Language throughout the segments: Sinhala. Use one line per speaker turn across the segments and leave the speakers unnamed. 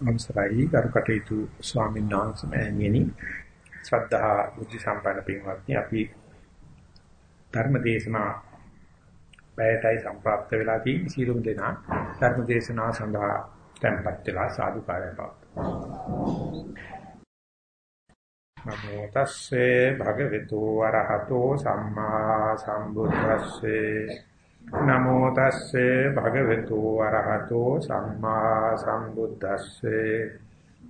අවසරයි. කරුකටයුතු ස්වාමීන් වහන්සේ මෑණියනි ශ්‍රද්ධා බුද්ධ සම්පන්න පින්වත්නි අපි ධර්ම දේශනා පැයටයි සම්ප්‍රාප්ත වෙලා තියෙන සීලුම් දෙනා ධර්ම දේශනා සඳහා tempත් වෙලා සාදු කාර්යය නමෝ තස්සේ භගවතු වරහතෝ සම්මා සම්බුද්දස්සේ. නමෝ තස්සේ භගවතු වරහතෝ සම්මා සම්බුද්දස්සේ.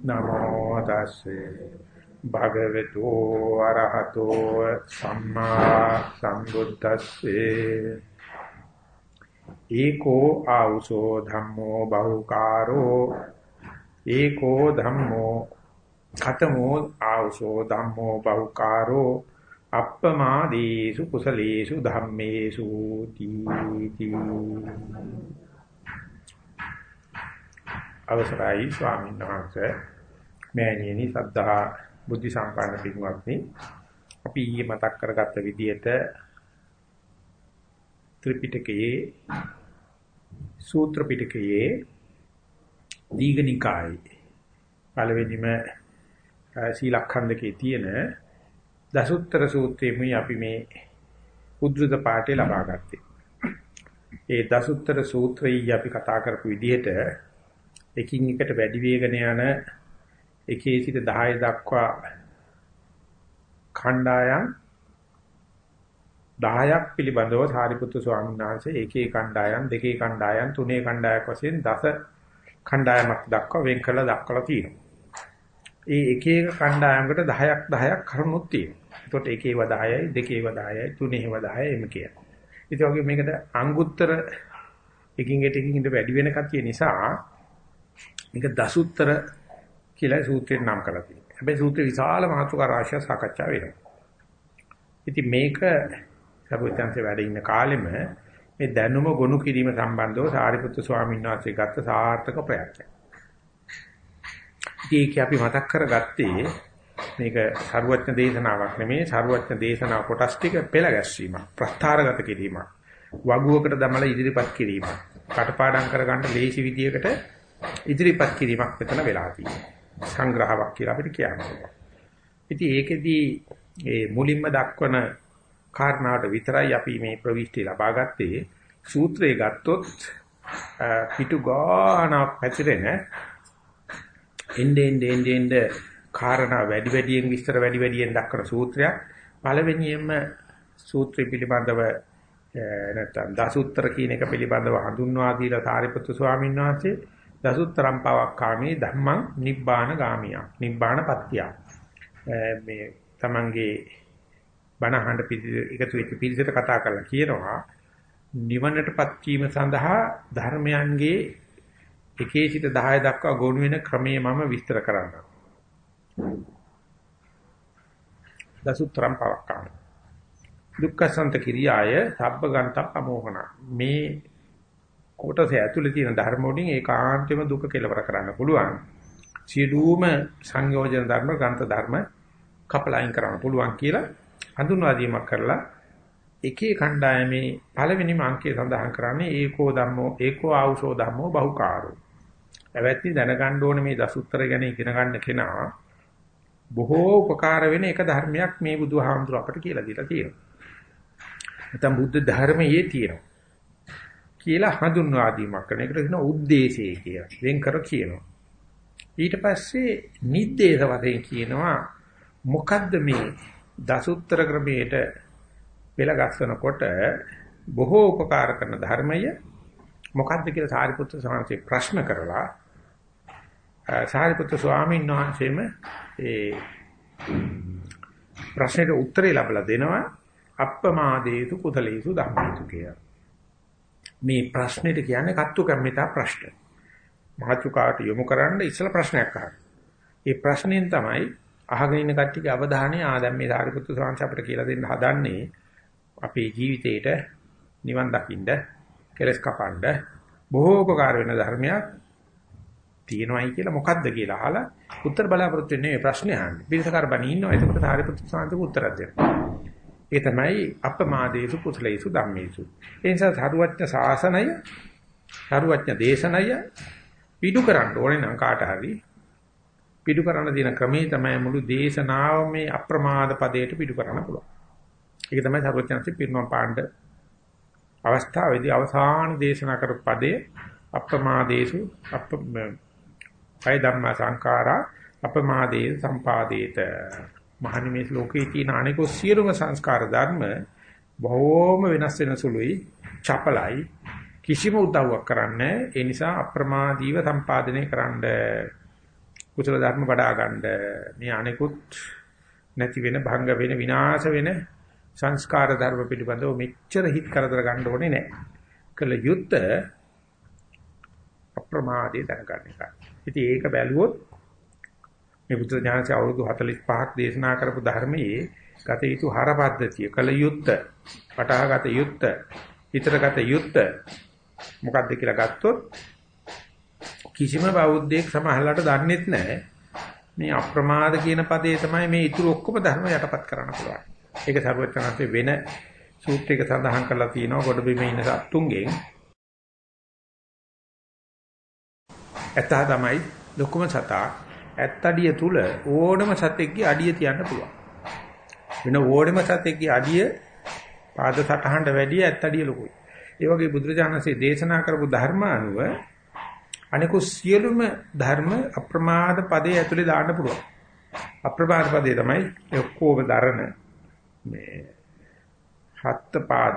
නමෝ තස්සේ භගවතු වරහතෝ සම්මා සම්බුද්දස්සේ. ඒකෝ ආවුසෝ ධම්මෝ බහුකාරෝ. ඒකෝ ධම්මෝ ඛතමෝ ආවුසෝ ධම්මෝ බහුකාරෝ. අප්පමාදීසු කුසලේසු ධම්මේසු තීති. අවසරයි ස්වාමීන් වහන්සේ. මෑණියනි සද්ධා බුද්ධ සම්පන්න පින්වත්නි අපි ඊයේ මතක් කරගත්ත විදිහට ත්‍රිපිටකයේ සූත්‍ර පිටකයේ දීඝනිකායේ පළවෙනිම සීලඛණ්ඩකේ තියෙන දසුත්තර සූත්‍රයේමයි අපි මේ උද්දෘත පාඨය ලබා ගත්තේ. ඒ දසුත්තර සූත්‍රයයි අපි කතා කරපු විදිහට එකින් එකට වැඩි වේගන යන එකේ සිට 10 දක්වා ඛණ්ඩායම් 10ක් පිළිබඳව සාරිපුත්තු ස්වාමීන් වහන්සේ එකේ ඛණ්ඩායම් දෙකේ ඛණ්ඩායම් තුනේ ඛණ්ඩායක් වශයෙන් දස ඛණ්ඩායමක් දක්වා වෙන් කළා දක්වලා තියෙනවා. ඒ එක එක කණ්ඩායමකට 10ක් 10ක් කරුණුත් තියෙනවා. ඒකට එකේව 10යි, දෙකේව 10යි, තුනේව 10යි එම කියනවා. ඉතින් වගේ මේකට අංගුත්තර එකින් එකට එකින් ඉඳ වැඩි වෙන කතිය නිසා මේක දසුත්තර කියලා සූත්‍රයෙන් නම් කරලා තියෙනවා. හැබැයි සූත්‍රය විශාල මාතෘකා රාශියක් සාකච්ඡා වෙනවා. ඉතින් මේක සබුත්‍යන්සේ වැඩ ඉන්න කාලෙම මේ දැනුම ගොනු කිරීම සම්බන්ධව සාරිපුත්තු ස්වාමීන් වහන්සේ ගත්ත සාර්ථක ප්‍රයත්නයක්. ඒක අපි මතක් කරගත්තේ මේක සරුවත්න දේශනාවක් නෙමෙයි. සරුවත්න දේශනාව කොටස් ටික පෙළ ගැස්වීමක් ප්‍රස්ථාරගත කිරීමක් වගුවකට දමලා ඉදිරිපත් කිරීමක් කටපාඩම් කරගන්න ලේසි විදියකට ඉදිරිපත් කිරීමක් මෙතන වෙලා තියෙනවා. සංග්‍රහයක් කියලා අපිට කියනවා ඉතින් ඒකෙදී ඒ මුලින්ම දක්වන කාරණාවට විතරයි අපි මේ ප්‍රවිෂ්ටි ලබා ගත්තේ. සූත්‍රය ගත්තොත් පිටු ගාන පැතිරෙන එnde ende ende ende කාරණා වැඩි වැඩියෙන් විස්තර වැඩි වැඩියෙන් දක්වන සූත්‍රයක්. පළවෙනියෙන්ම සූත්‍රය පිළිබඳව නැත්නම් දසුත්තර කියන එක පිළිබඳව හඳුන්වා දීලා සාරිපුත්තු ස්වාමීන් වහන්සේ දසුත්තරම් පවක්කාමේ ධම්මං නිබ්බාන ගාමියා නිබ්බාන පත්‍තිය. මේ තමන්ගේ බණහඬ එකතු වෙච්ච පිළිසෙට කතා කරලා කියනවා නිවනටපත් වීම සඳහා ධර්මයන්ගේ එකේ සිට 10 දක්වා ගොනු වෙන ක්‍රමයේ මම විස්තර කරන්නම්. දසුත්‍රම් පවක්කාම. දුක්ඛසන්ත කිරියාය සබ්බගන්ත අමෝහන. මේ කොටස ඇතුලේ තියෙන ධර්ම වලින් ඒකාන්තයෙන්ම දුක කෙලවර කරන්න පුළුවන්. සියලුම සංයෝජන ධර්ම, ගන්ත ධර්ම කපලයින් කරන්න පුළුවන් කියලා හඳුන්වා දීමක් කරලා එකේ කණ්ඩායමේ පළවෙනිම අංකය සඳහන් කරන්නේ ඒකෝ ධම්මෝ ඒකෝ ආවුසෝ ධම්මෝ බහුකාරෝ පැවැත්ටි දැනගන්න ඕනේ මේ දසුත්තර ගැන ඉගෙන ගන්න කෙනා බොහෝ උපකාර වෙන එක ධර්මයක් මේ බුදුහාමුදුර අපට කියලා දීලා තියෙනවා. නැත්නම් බුද්ධ ධර්මයේ තියෙනවා. කියලා හඳුන්වා දීමක් කරන එකට කියනවා උද්දේශය කියලා. වෙන් කර කියනවා. ඊට පස්සේ නිද්දේශ වශයෙන් කියනවා මොකද්ද මේ දසුත්තර ක්‍රමයට පෙළ ගස්සනකොට බොහෝ උපකාර කරන ධර්මය මොකද්ද කියලා සාරිපුත්‍ර සාංශේ ප්‍රශ්න කරලා සාරිපුත්‍ර ස්වාමීන් වහන්සේම ඒ ප්‍රශ්නෙට උත්තරේ ලැබලා දෙනවා අප්පමාදේතු කුතලේසු ධම්මේසු කියලා. මේ ප්‍රශ්නෙට කියන්නේ කත්තු කම්මිතා ප්‍රශ්න. මහචුකාට යොමු කරන්න ඉස්සලා ප්‍රශ්නයක් අහන්න. ඒ ප්‍රශ්නෙන් තමයි අහගෙන ඉන්න කට්ටියගේ අවධානය ආ දැන් මේ සාරිපුත්‍ර ස්වාමීන් අපිට කියලා දෙන්න හදන්නේ අපේ ජීවිතේට නිවන් දකින්න කෙලස් කපන්න බොහෝ උපකාර වෙන ධර්මයක් තියෙනවයි කියලා මොකද්ද කියලා අහලා උත්තර බලාපොරොත්තු වෙන්නේ මේ ප්‍රශ්නේ අහන්නේ. පිරිසකාර බණී ඉන්නවා. එතකොට සාරිපුත්‍ර සාන්තක උත්තරයක් දෙනවා. ඒ තමයි අපමාදේසු කුසලේසු ධම්මේසු. ඒ නිසා සරුවත්න ශාසනය, සරුවත්න දේශනය පිටු කරන්න ඕනේ නම් කාට හරි පිටු කරන්න තියෙන ක්‍රමේ තමයි මුළු දේශනාවම මේ අප්‍රමාද පදයට පිටු කරන්න පුළුවන්. ඒක තමයි සර්වඥාන්සේ පිරුණම් පාණ්ඩ අවස්ථාවේදී අවසාන දේශනා කරපු පදයේ අප්‍රමාදේසු අප අය ධම්ම සංඛාරා අප්‍රමාදේ සම්පාදේත මහනි මේ ලෝකේ තියෙන අනිකෝ සියලුම සංස්කාර ධර්ම බොහෝම වෙනස් වෙන සුළුයි චපලයි කිසිම උදව්වක් කරන්නේ ඒ නිසා අප්‍රමාදීව සම්පාදනය කරන්න කුසල ධර්ම වඩා ගන්න මේ අනිකුත් නැති වෙන භංග වෙන විනාශ වෙන සංස්කාර ධර්ම පිළිබඳව මෙච්චර හිත කරදර ගන්න ඕනේ නැහැ. කළ යුත්ත අප්‍රමාදයේ දැනගන්න එකයි. ඉතින් ඒක බැලුවොත් මේ බුද්ධ ඥානසේ අවුරුදු 45ක් දේශනා කරපු ධර්මයේ ගත යුතු හර පද්ධතිය කළ යුත්ත පටහගත යුත්ත හිතරගත යුත්ත මොකක්ද කියලා ගත්තොත් කිසිම බෞද්ධයෙක් සමහරලාට දන්නේත් නැහැ මේ අප්‍රමාද කියන පදේ තමයි මේ ඊතුරු ඔක්කොම ධර්ම යටපත් කරන්න පුළුවන්. ඒක සර්වඥාන්සේ වෙන සූත්‍රයක සඳහන් කරලා තියෙනවා ගොඩ බිමේ ඉන්න සත්තුන්ගෙන් ඇත්තා තමයි ලොකුම සතා ඇත්තඩිය තුල ඕනම සතෙක්ගේ අඩිය තියන්න පුළුවන්. වෙන ඕනම සතෙක්ගේ අඩිය පාද සටහනට වැඩිය ඇත්තඩිය ලොකුයි. ඒ වගේ බුදුරජාණන්සේ දේශනා කරපු ධර්ම අනුව අනිකු සියලුම ධර්ම අප්‍රමාද පදයේ ඇතුලේ දාන්න පුළුවන්. අප්‍රමාද පදේ තමයි ඔක්කොම දරන මේ හත් පාද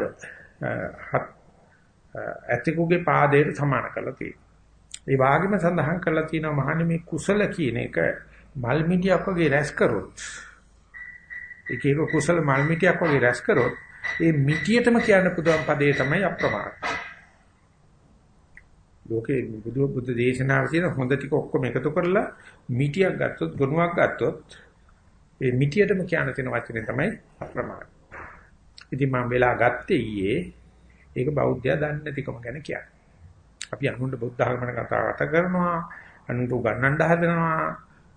හත් ඇතිකුගේ පාදයට සමාන කරලා තියෙනවා. ඒ වාගේම සඳහන් කරලා තියෙනවා මහන්නේ මේ කුසල කියන එක මල් මිටියක් වගේ රැස් කරොත් එක එක කුසල මල් මිටියක් වගේ රැස් කරොත් ඒ මිටියටම කියන්න පුළුවන් පදේ තමයි අප්‍රමාද. ලෝකේ බුදු බුද්ධ දේශනාව කියන හොඳ ටික ඔක්කොම එකතු කරලා මිටියක් ගත්තොත් ගුණයක් ගත්තොත් ඒ මිටියටම කියන්න තියෙන වචනේ තමයි අප්‍රමාද. ඉතින් මම වෙලා ගත්තේ ඊයේ ඒක බෞද්ධයා දන්නේ නැතිකම ගැන කියන්නේ. අපි අනුන්ට බුද්ධ ධර්මන කතා කරනවා අනුන්ට උගන්වන්න හදනවා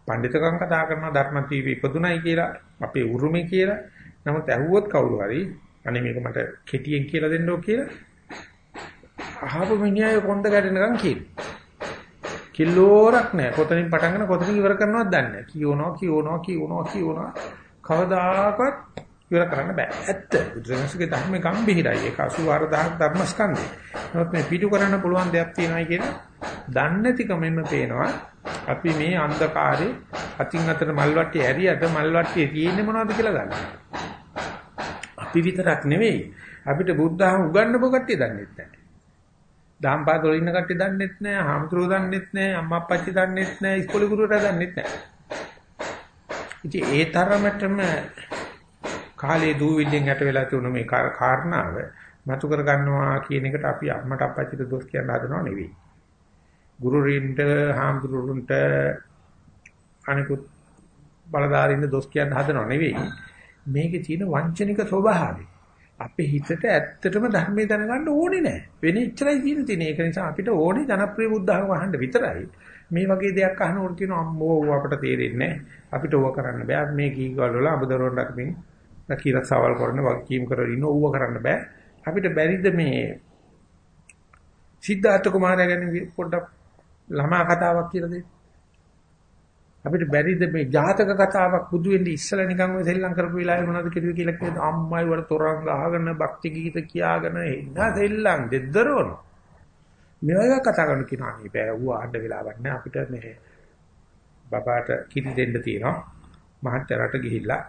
පඬිතුකම් කතා කරනවා ධර්ම තීවි ඉපදුනයි කියලා අපේ උරුමේ කියලා. නමුත් ඇහුවොත් කවුරු හරි අනේ මේක මට කෙටියෙන් කියලා දෙන්නෝ කියලා? අහපු මිනිහා කොන්ද ගැටෙනකන් කියනවා. කිලෝරක් නැහැ කොතනින් පටන් ගන්න කොතනින් ඉවර කරනවද දන්නේ නැහැ කියනවා කියනවා කියනවා කියනවා. කවදාකවත් ඉවර කරන්න බෑ. ඇත්ත. බුදුරජාණන්සේගේ ධර්ම ගම්බිහිරයි. ඒක 84000 ධර්මස්කන්ධය. නමුත් මේ පිටු කරන්න පුළුවන් දෙයක් තියෙනවායි කියන දන්නේ නැතිකමෙන්ම පේනවා. අපි මේ අන්ධකාරේ අතින් අතට මල්වට්ටිය ඇරියට මල්වට්ටියේ තියෙන්නේ මොනවද කියලා ගන්න. අපි විතරක් නෙවෙයි. අපිට බුද්ධහම උගන්වපු කට්ටිය දන්නේ නැහැ. දාම්පාත වල ඉන්න කට්ටිය දන්නේත් නැහැ, හාමුදුරුවෝ දන්නේත් නැහැ, අම්මා අප්පච්චි දන්නේත් නැහැ, ඉස්කෝලේ ගුරුවරයා දන්නේත් නැහැ. ඉතින් ඒ තරමටම කාලේ දූවිල්ලෙන් යට වෙලා තියුණු මේ කාරණාව මතු කර ගන්නවා කියන එකට අපි අම්මට අප්පච්චිට දොස් කියන්න හදනව නෙවෙයි. ගුරුරින්ට හාමුදුරුන්ට අනිකුත් බලදාරින්න දොස් කියන්න හදනව නෙවෙයි. මේකේ තියෙන වංචනික ස්වභාවය. අපේ හිතට ඇත්තටම ධර්මයේ දැනගන්න ඕනේ නැහැ. වෙන ඉච්චරයි තියෙන තියෙන. ඒක නිසා අපිට ඕනේ ජනප්‍රිය බුද්ධහම වහන්න විතරයි. මේ වගේ දෙයක් අහනකොට කියන අම්මෝ අපට තේරෙන්නේ නැහැ. අපිට ඕවා කරන්න බෑ. මේ කීකවල වල අබදරොන් රකින්න රකීරත් සවාල් කරන වගකීම් කරගෙන ඉන්න ඕව කරන්න බෑ. අපිට බැරිද මේ සිද්ධාර්ථ කුමාරයා ගැන පොඩ්ඩක් ළමා කතාවක් කියලා දෙන්න. අපිට බැරිද මේ ජාතක කතාවක් බුදු වෙන්නේ ඉස්සලා නිකන් ඔය සෙල්ලම් කරපු වෙලාවේ මොනවද කිව්වේ කියලා කියද්දි අම්මයි වල තොරන් ගහගෙන භක්ති ගීත කියාගෙන එන්න සෙල්ලම් දෙද්දරවන. මේවා කතා කරන කෙනා නේ බෑ ඌ ආඩ වෙලාවක් නෑ අපිට මේ බබාට කිරි දෙන්න තියෙනවා. මහත්තරට ගිහිල්ලා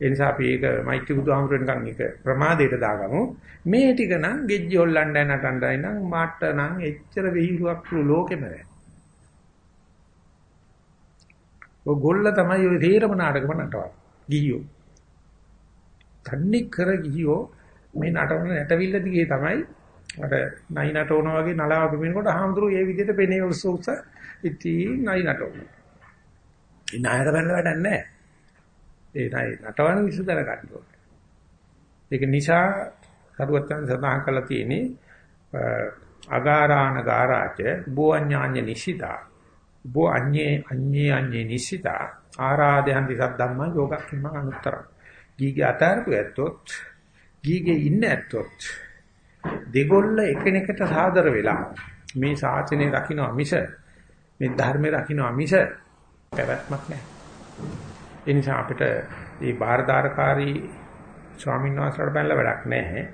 ඒ නිසා අපි ඒක මෛත්‍රී බුදුහාමුදුරෙන්කන් එක ප්‍රමාදයට දාගමු. මේ ටික නම් ගෙජ්ජි හොල්ලන්න නටන්නයි නම් මාට නම් එච්චර විහිළුවක් පුළු ලෝකෙම නැහැ. ඔය ගොල්ල තමයි ඔය තේරම නාටකම නටවන්නේ. ගිහියෝ. තන්නේ කර ගිහියෝ මේ නටන නැටවිල්ල දිගේ තමයි අර නයි නටවනවා වගේ නලාව පෙමිනකොට හාමුදුරුවෝ ඒ විදිහට පෙනේ උස්ස උස්ස ඉතින් නයි නටවනවා. ඒ නායර බැලලා වැඩක් නැහැ. ඒ නටවන විසු දර ගන්න ඕනේ. ඒක නිසා කරුවත්තන් සඳහන් කරලා තියෙන්නේ අගාරාණ ගාරාච බෝඤ්ඤාඤ්ඤ නිසිතා බෝ අඤ්ඤේ අඤ්ඤේ අඤ්ඤේ නිසිතා ආරාධයන් දිසද්දම්ම යෝගක්ඛිම අනුත්තර ගීගේ අතාරපු ඇත්තොත් ගීගේ ඉන්න ඇත්තොත් දෙගොල්ල එකිනෙකට සාදර වෙලා මේ ශාසනය රකින්න මිස මේ ධර්මයේ රකින්න මිස පැවැත්මක් නැහැ. ඒ නිසා අපිට මේ බාරදාරකාරී ස්වාමීන් වහන්සේලාට බැලලා වැඩක් නැහැ.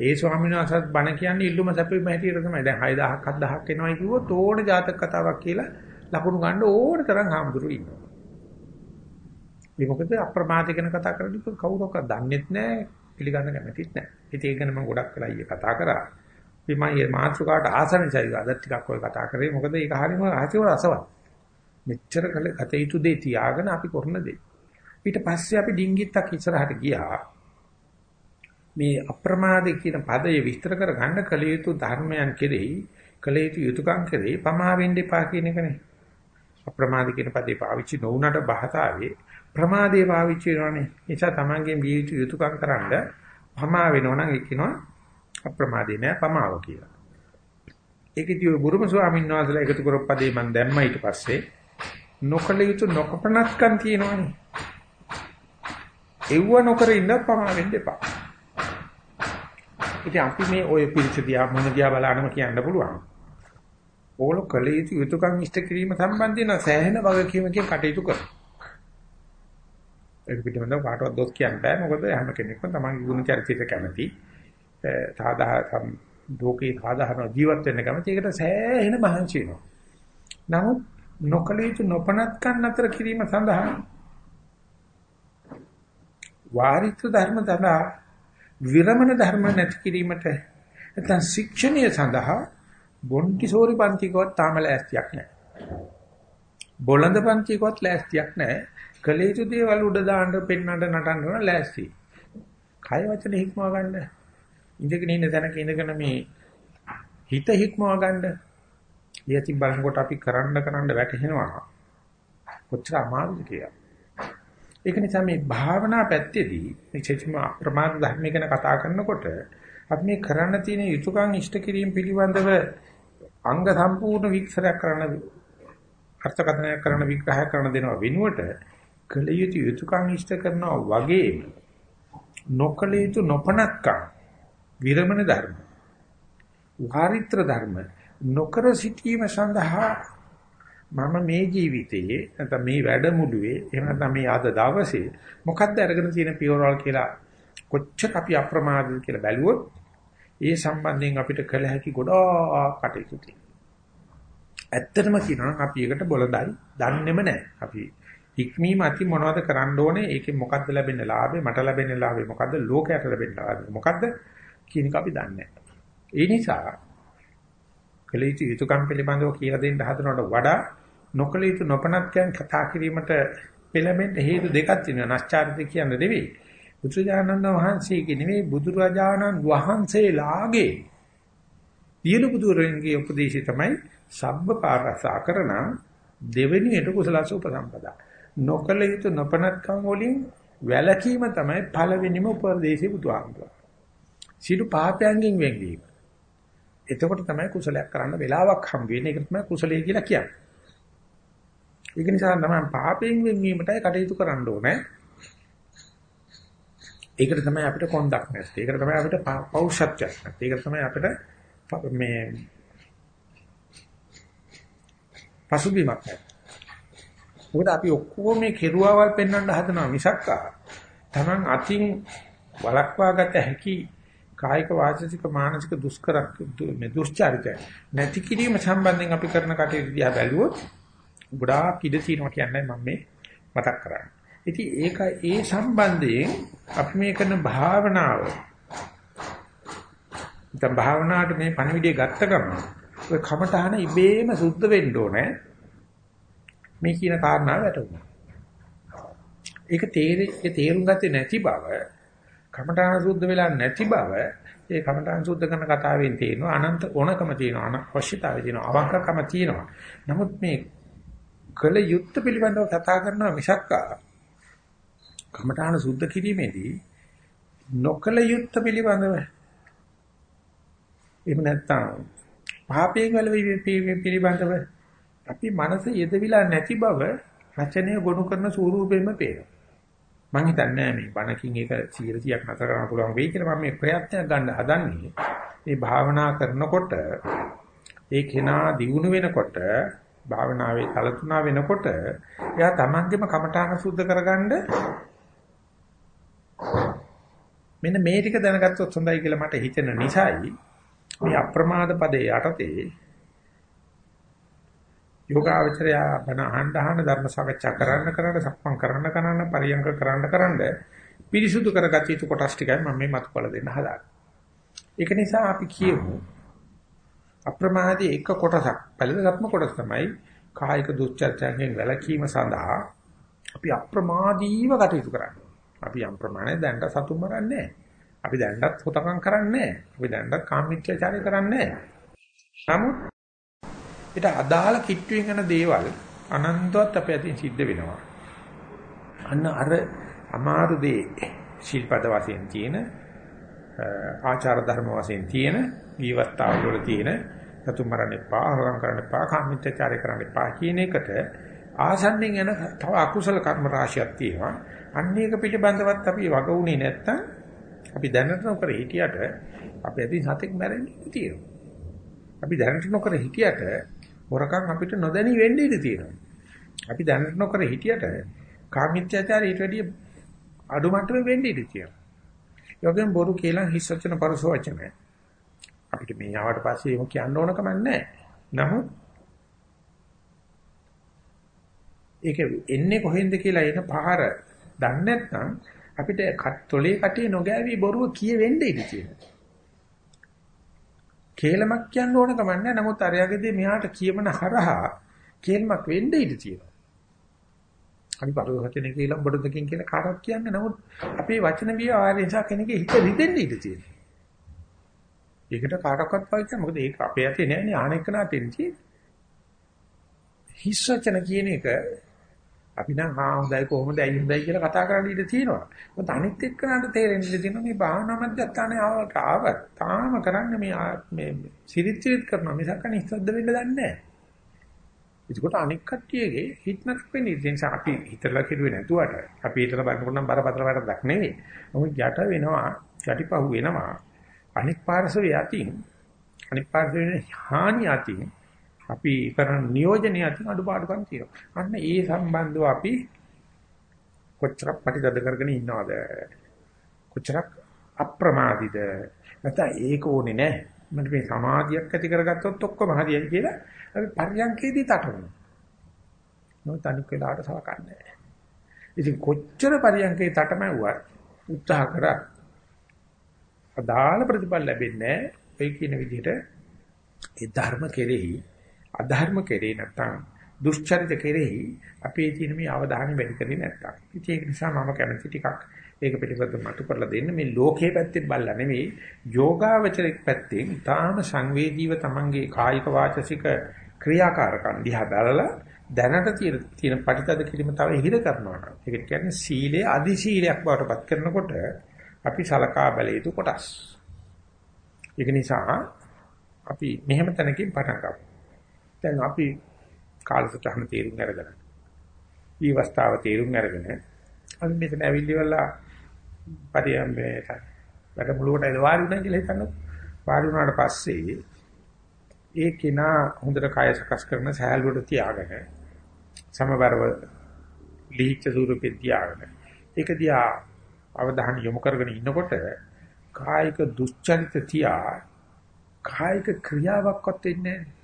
ඒ ස්වාමීන් වහන්සේත් බණ කියන්නේ ඉල්ලුම සැපෙම හැටියට තමයි. දැන් 6000ක් 7000ක් එනවයි කිව්වොත් ඕන ජාතක කතාවක් කියලා ලකුණු ගන්න ඕන තරම් හාමුදුරු ඉන්නවා. මේ මොකද අප්‍රමාද ගැන කතා කරද්දී කවුරක්වත් දන්නෙත් නැහැ, පිළිගන්න කැමතිත් නැහැ. ඉතින් ඒක ගැන මම ගොඩක් වෙලා ඊයේ කතා කරා. ඉතින් මම මේ මාතෘකාවට ආසනිසයි අද ටිකක් ඔය කතා කරේ. මොකද ඒක හරියම හසිව රසවත්. මෙච්චර කල ගත යුතු දේ තියාගෙන අපි කරන දේ. ඊට පස්සේ අපි ඩිංගිත්තක් ඉස්සරහට ගියා. මේ අප්‍රමාදේ කියන පදය විස්තර කර ගන්න කල යුතු ධර්මයන් කෙරෙහි කල යුතු යුතුයකම් කෙරෙහි පමා වෙන්න එපා කියන එකනේ. අප්‍රමාද කියන පදේ පාවිච්චි නොවුනට බහතාවේ ප්‍රමාදේ පාවිච්චි කරනවානේ. ඒ නිසා තමන්ගේ විය යුතු යුතුයකම් කරන්න පමා වෙනවා නම් ඒ කියනවා අප්‍රමාදේ නෑ පමාව කියලා. ඒකදී ඔය බුරුම ස්වාමීන් වහන්සේලා එකතු කරපු පදේ මම දැම්මා ඊට පස්සේ නොකල යුතු නොකපනත්කම් තියෙනවනේ. එව්ව නොකර ඉන්න පමා වෙන්න එපා. ඉතින් අපි මේ ඔය පිළිච දිහා මොන දිහා බලනම කියන්න පුළුවන්. ඕගොල්ලෝ කල යුතු යුතුයකම් ඉෂ්ට කිරීම සම්බන්ධයෙන් සෑහෙන වගකීමකින් කටයුතු කරනවා. ඒක පිටින්ම කාටවත් දොස් කියන්න බෑ මොකද හැම කෙනෙක්ම තමන්ගේ ගුණ චරිතයට කැමති. සාධාරණ ලෝකේ සාධාරණ ජීවත් වෙන්න කැමති. ඒකට සෑහෙන මහන්සි වෙනවා. නමුත් නොකල යුතු නොපනත්කම් අතර කිරීම සඳහා වාරිත්‍ර ධර්ම සඳහා විරමණ ධර්ම නැති කිරීමට නැත්නම් ශික්ෂණය සඳහා බොන්ටිසෝරි පන්තිකවත් තාම ලෑස්තියක් නැහැ. බොළඳ පන්තිකවත් ලෑස්තියක් නැහැ. කලේතු දේවල් උඩ දාන්න පෙන්නන්න නටන්න ඕන ලෑස්ති. කය වචන හික්මව ගන්න. ඉඳගෙන ඉන්න තැනක ඉඳගෙන මේ හිත හික්මව ගන්න. ඊයතින් බලනකොට අපි කරන්න කරන්න වැටෙනවා. කොච්චර අමාරුද කියලා. ඒක නිසා මේ භාවනා පැත්තේදී විශේෂයෙන්ම අප්‍රමාද ධර්ම ගැන කතා කරනකොට අපි මේ කරන්න තියෙන යුතුයකම් ඉෂ්ට කිරීම පිළිබඳව අංග සම්පූර්ණ විස්තරයක් කරන්න අර්ථකථනයක් කරන විග්‍රහයක් කරන දෙනවා වෙනුවට කළ යුතු යුතුයකම් ඉෂ්ට කරනවා වගේ නොකළ යුතු නොපනත්කම් විරමණ ධර්ම වාරිත්‍ර ධර්ම නොකර සිටීම සඳහා මම මේ ජීවිතයේ නැත්නම් මේ වැඩමුළුවේ එහෙම නැත්නම් මේ අද දවසේ මොකද්ද අරගෙන තියෙන පියවරවල් කියලා කොච්චර අපි අප්‍රමාදද කියලා බැලුවොත් ඒ සම්බන්ධයෙන් අපිට කළ හැකි ගොඩාක් කටයුතු තියෙනවා. ඇත්තටම කියනවා අපි එකට බොළඳයි දන්නේම නැහැ. අපි ඉක්මීම ඇති මොනවද කරන්න ඕනේ? ඒකෙන් මොකද්ද ලැබෙන්න ලාභේ? මට ලැබෙන්න ලාභේ මොකද්ද? ලෝකයට ලැබෙන්න ලාභේ මොකද්ද? කියන එක අපි දන්නේ ඒ නිසා කළ යුතු යුතුයකම් පිළිබඳව කියලා දෙන්න හදනවට වඩා නොකළ යුතු නොපනත්යන් කතා කිරීමට පෙළඹෙන්න හේතු දෙකක් තියෙනවා. නැස්චාරිත කියන්නේ නෙවෙයි. බුදුරජාණන් වහන්සේගේ නෙවෙයි බුදුරජාණන් වහන්සේලාගේ දියලු බුදුරෙන්ගේ උපදේශය තමයි සබ්බ පාරසා කරන දෙවෙනියට කුසලස උපසම්පදා. නොකළ යුතු නොපනත්කම් වලින් වැළකීම තමයි පළවෙනිම උපදේශය බුදුහාමුදුරුවෝ. සිළු පාපයන්ගෙන් වෙන්වීම. එතකොට තමයි කුසලයක් කරන්න වෙලාවක් හම් වෙන්නේ. ඒක තමයි කුසලයේ කියලා කියන්නේ. ඒක නිසා තමයි පාපයෙන් වෙන්වීමටයි කටයුතු කරන්න ඕනේ. ඒකට තමයි අපිට කොන්දක් නැත්තේ. ඒකට තමයි අපිට පෞරුෂත්වයක් නැත්තේ. ඒකට තමයි අපිට මේ පසුබිමක් නැත්තේ. මොකද අපි ඔක්කොම මේ කෙරුවාවල් පෙන්වන්න හදනවා මිසක් තමන් අතින් වලක්වාගත හැකි කායික වාචික මානසික දුෂ්කරක් මේ දුෂ්චරිතය නැති කිරීම සම්බන්ධයෙන් අපි කරන කටයුතු දිහා බැලුවොත් ගොඩාක් ඉඩ තියෙනවා කියන්නේ මම මේ මතක් කරන්නේ. ඉතින් ඒක ඒ සම්බන්ධයෙන් අපි මේ කරන භාවනාව දැන් භාවනාවට මේ පණිවිඩය ගත්ත ගමන් ඔය කමඨහන ඉබේම සුද්ධ වෙන්න ඕනේ. මේ කියන කාරණාව වැටුණා. ඒක තේරෙන්නේ තේරුම් ගත්තේ නැති බව කමඨහන සුද්ධ වෙලා නැති බව ඒ කමඨහන සුද්ධ කරන කතාවෙන් තේරෙනවා අනන්ත ඕනකම තියෙනවා අනවශ්‍යතාවය තියෙනවා අවංකකම තියෙනවා. නමුත් මේ කළ යුත්ත පිළිබඳව කතා කරනවා මිසක් කමඨාන සුද්ධ කිරීමේදී නොකළ යුත්ත පිළිබඳව එහෙම නැත්නම් පාපයෙන් වල පිළිබඳව අපි මනස යෙදවිලා නැති බව රචනය ගොනු කරන ස්වරූපෙම පේනවා. මම හිතන්නේ මේ බණකින් ඒක 100ක් නතර කරන්න පුළුවන් වෙයි කියලා මම මේ ප්‍රයත්නයක් ගන්න හදන්නේ. මේ භාවනා කරනකොට ඒ කෙනා දියුණු වෙනකොට භාවනාවේ කලතුණා වෙනකොට එයා තමන්ගේම කමඨාන සුද්ධ කරගන්න මෙන්න මේ ටික දැනගත්තොත් හොඳයි කියලා මට හිතෙන නිසායි මේ අප්‍රමාද පදේ යටතේ යෝගාවචරය බණ අහන්න අහන්න ධර්ම සාකච්ඡා කරන්න කරන්න සක්මන් කරන්න කරන්න පරියංග කරන්න කරන්න පිරිසුදු කරගත යුතු කොටස් ටිකයි මම මේ මතකවල දෙන්න හදාගන්නේ. ඒක නිසා අපි කියමු. අප්‍රමාදී එක කොටසක්. පළවෙනිම කොටස තමයි කායික දුස්චර්යයන්ගෙන් වැළකීම සඳහා අපි අප්‍රමාදීව කටයුතු කරන්නේ. අපි යම් ප්‍රමාණයක් දැනට සතුම් මරන්නේ අපි දැනටත් හොතකම් කරන්නේ අපි දැනටත් කාමීත්‍යචාරය කරන්නේ නමුත් ඊට අදාළ කිට්ටුවෙන් යන දේවල් අනන්තවත් අපේ අතින් සිද්ධ වෙනවා. අන්න අර අමාරු දේ ශිල්පද වශයෙන් තියෙන ආචාර ධර්ම වශයෙන් තියෙන ඊවත්තාව වල තියෙන සතුම් මරන්න එපා, හොරම් කරන්න එපා, කාමීත්‍යචාරය කරන්න එපා කියන එකට ආසන්නෙන් යන තව අකුසල කර්ම රාශියක් තියෙනවා. අන්න ඒක පිළිබඳවත් අපි වග උනේ නැත්තම් අපි දැනට නොකර හිටියට අපි ඇති සතෙක් මැරෙන්නේ තියෙනවා. අපි දැනට නොකර හිටියට හොරකම් අපිට නොදැනී වෙන්න ඉඩ තියෙනවා. අපි දැනට නොකර හිටියට කාමීත්‍යචාරය ඊට වැඩිය අඩු මට්ටමේ වෙන්න ඉඩ තියෙනවා. ඒ වගේම බොරු කියලා හිස් වචන පරස වචන. අපිට මේ ආවට පස්සේ ඒක කියන්න ඕන කමක් නැහැ. නමුත් ඒක එන්නේ කොහෙන්ද කියලා එන පහර දන්නේ නැත්නම් අපිට තොලේ කටේ නොගෑවි බොරුව කියෙවෙන්න ඉඩ තියෙනවා. කේලමක් කියන්න ඕන කමක් නැහැ. නමුත් අරයාගේදී මෙහාට කියමන හරහා කේලමක් වෙන්න ඉඩ තියෙනවා. අපි පරිවචන කියලා බඩ දෙකින් කියලා කාටවත් කියන්නේ නමුත් අපේ වචන විය ආයෙ නිසා කෙනෙක්ගේ හිත රිදෙන්න ඉඩ තියෙනවා. ඒකට කාටවත් පාවිච්චි මොකද ඒක අපේ ඇතේ නෑනේ ආනෙකනා තෙන්චි. හිස් වචන කියන එක අපි නම් හා හොඳයි කොහොමද ඇයි හොඳයි කියලා කතා කරන්න ඉඩ තියෙනවා. මොකද අනිත් එක්කනට තේරෙන්න ඉඩ තියෙනවා මේ භාවනා මධ්‍යස්ථානේ ආවට ආවත් තාම කරන්නේ මේ මේ සිරිත් සිරිත් කරනවා මිසක් අනිස්සද්ද වෙන්න දන්නේ නැහැ. ඒකට අනික් කට්ටියගේ හිටනක් වෙන්නේ ඒ නිසා අපි හිතලා කිරුවේ නැතුවට අපි හිතලා බලනකොට නම් බරපතල වැඩක් නෙවෙයි. මොකද යට වෙනවා, යටිපහුව වෙනවා. අනික් පාර්ශවය යටින් අනික් පාර්ශවයේ හානිය යටින් අපි කරන නියෝජනය අතින් අඩුපාඩුකම් තියෙනවා. අන්න ඒ සම්බන්ධව අපි කොච්චරක් ප්‍රතිදද කරගෙන ඉන්නවද? කොච්චරක් අප්‍රමාදීද? නැත්නම් ඒක ඕනේ නැහැ. මට මේ සමාධියක් ඇති කරගත්තොත් ඔක්කොම හරියයි කියලා අපි පරියන්කේදී තටමනවා. නමුත් අනික් වෙලාවට සලකන්නේ නැහැ. ඉතින් කොච්චර පරියන්කේ තටමැව්වත් උත්සාහ කරා අදාළ ප්‍රතිඵල ලැබෙන්නේ නැහැ. ඒ කියන විදිහට ඒ ධර්ම කෙරෙහි අධර්ම කෙරේ නැත්තම් දුෂ්චරිත කෙරෙහි අපේ තියෙන මේ අවධානය වැඩි කරේ නැත්තම්. ඉතින් ඒක නිසා මම කැමති ටිකක් ඒක පිළිබඳව මතු කරලා දෙන්න මේ ලෝකයේ පැත්තෙන් බලලා නෙවෙයි යෝගාවචරික පැත්තෙන් තාම සංවේදීව Tamange කායික වාචසික ක්‍රියාකාරකම් දිහා බලලා දැනට තියෙන තියෙන පරිතද කිරීම තව ඉහිර කරනවා නම් ඒක කියන්නේ සීලයේ අදි සීලයක් බවට පත් කරනකොට අපි සලකා බැලිය යුතු කොටස්. ඒක නිසා අපි මෙහෙම තැනකින් පටන් ගමු. දැන් අපි කාලසටහන තේරුම් අරගෙන ඊවස්තාව තේරුම් අරගෙන අපි මෙතන ඇවිල්ලිවලා පරියම්බේ වැඩමුළුවට එළ වාඩි වුණා කියලා හිතන්නකො. වාඩි වුණාට පස්සේ ඒ කෙනා හොඳට කය සකස් කරන සහැල්ලුවට තියාගෙන සමබරව ලීච්ඡ ස්වරූපේ තියාගෙන ඒක දිහා අවධානය යොමු කරගෙන ඉන්නකොට කායික දුස්චරිත තියා කායික ක්‍රියාවක්වත් වෙන්නේ නැහැ.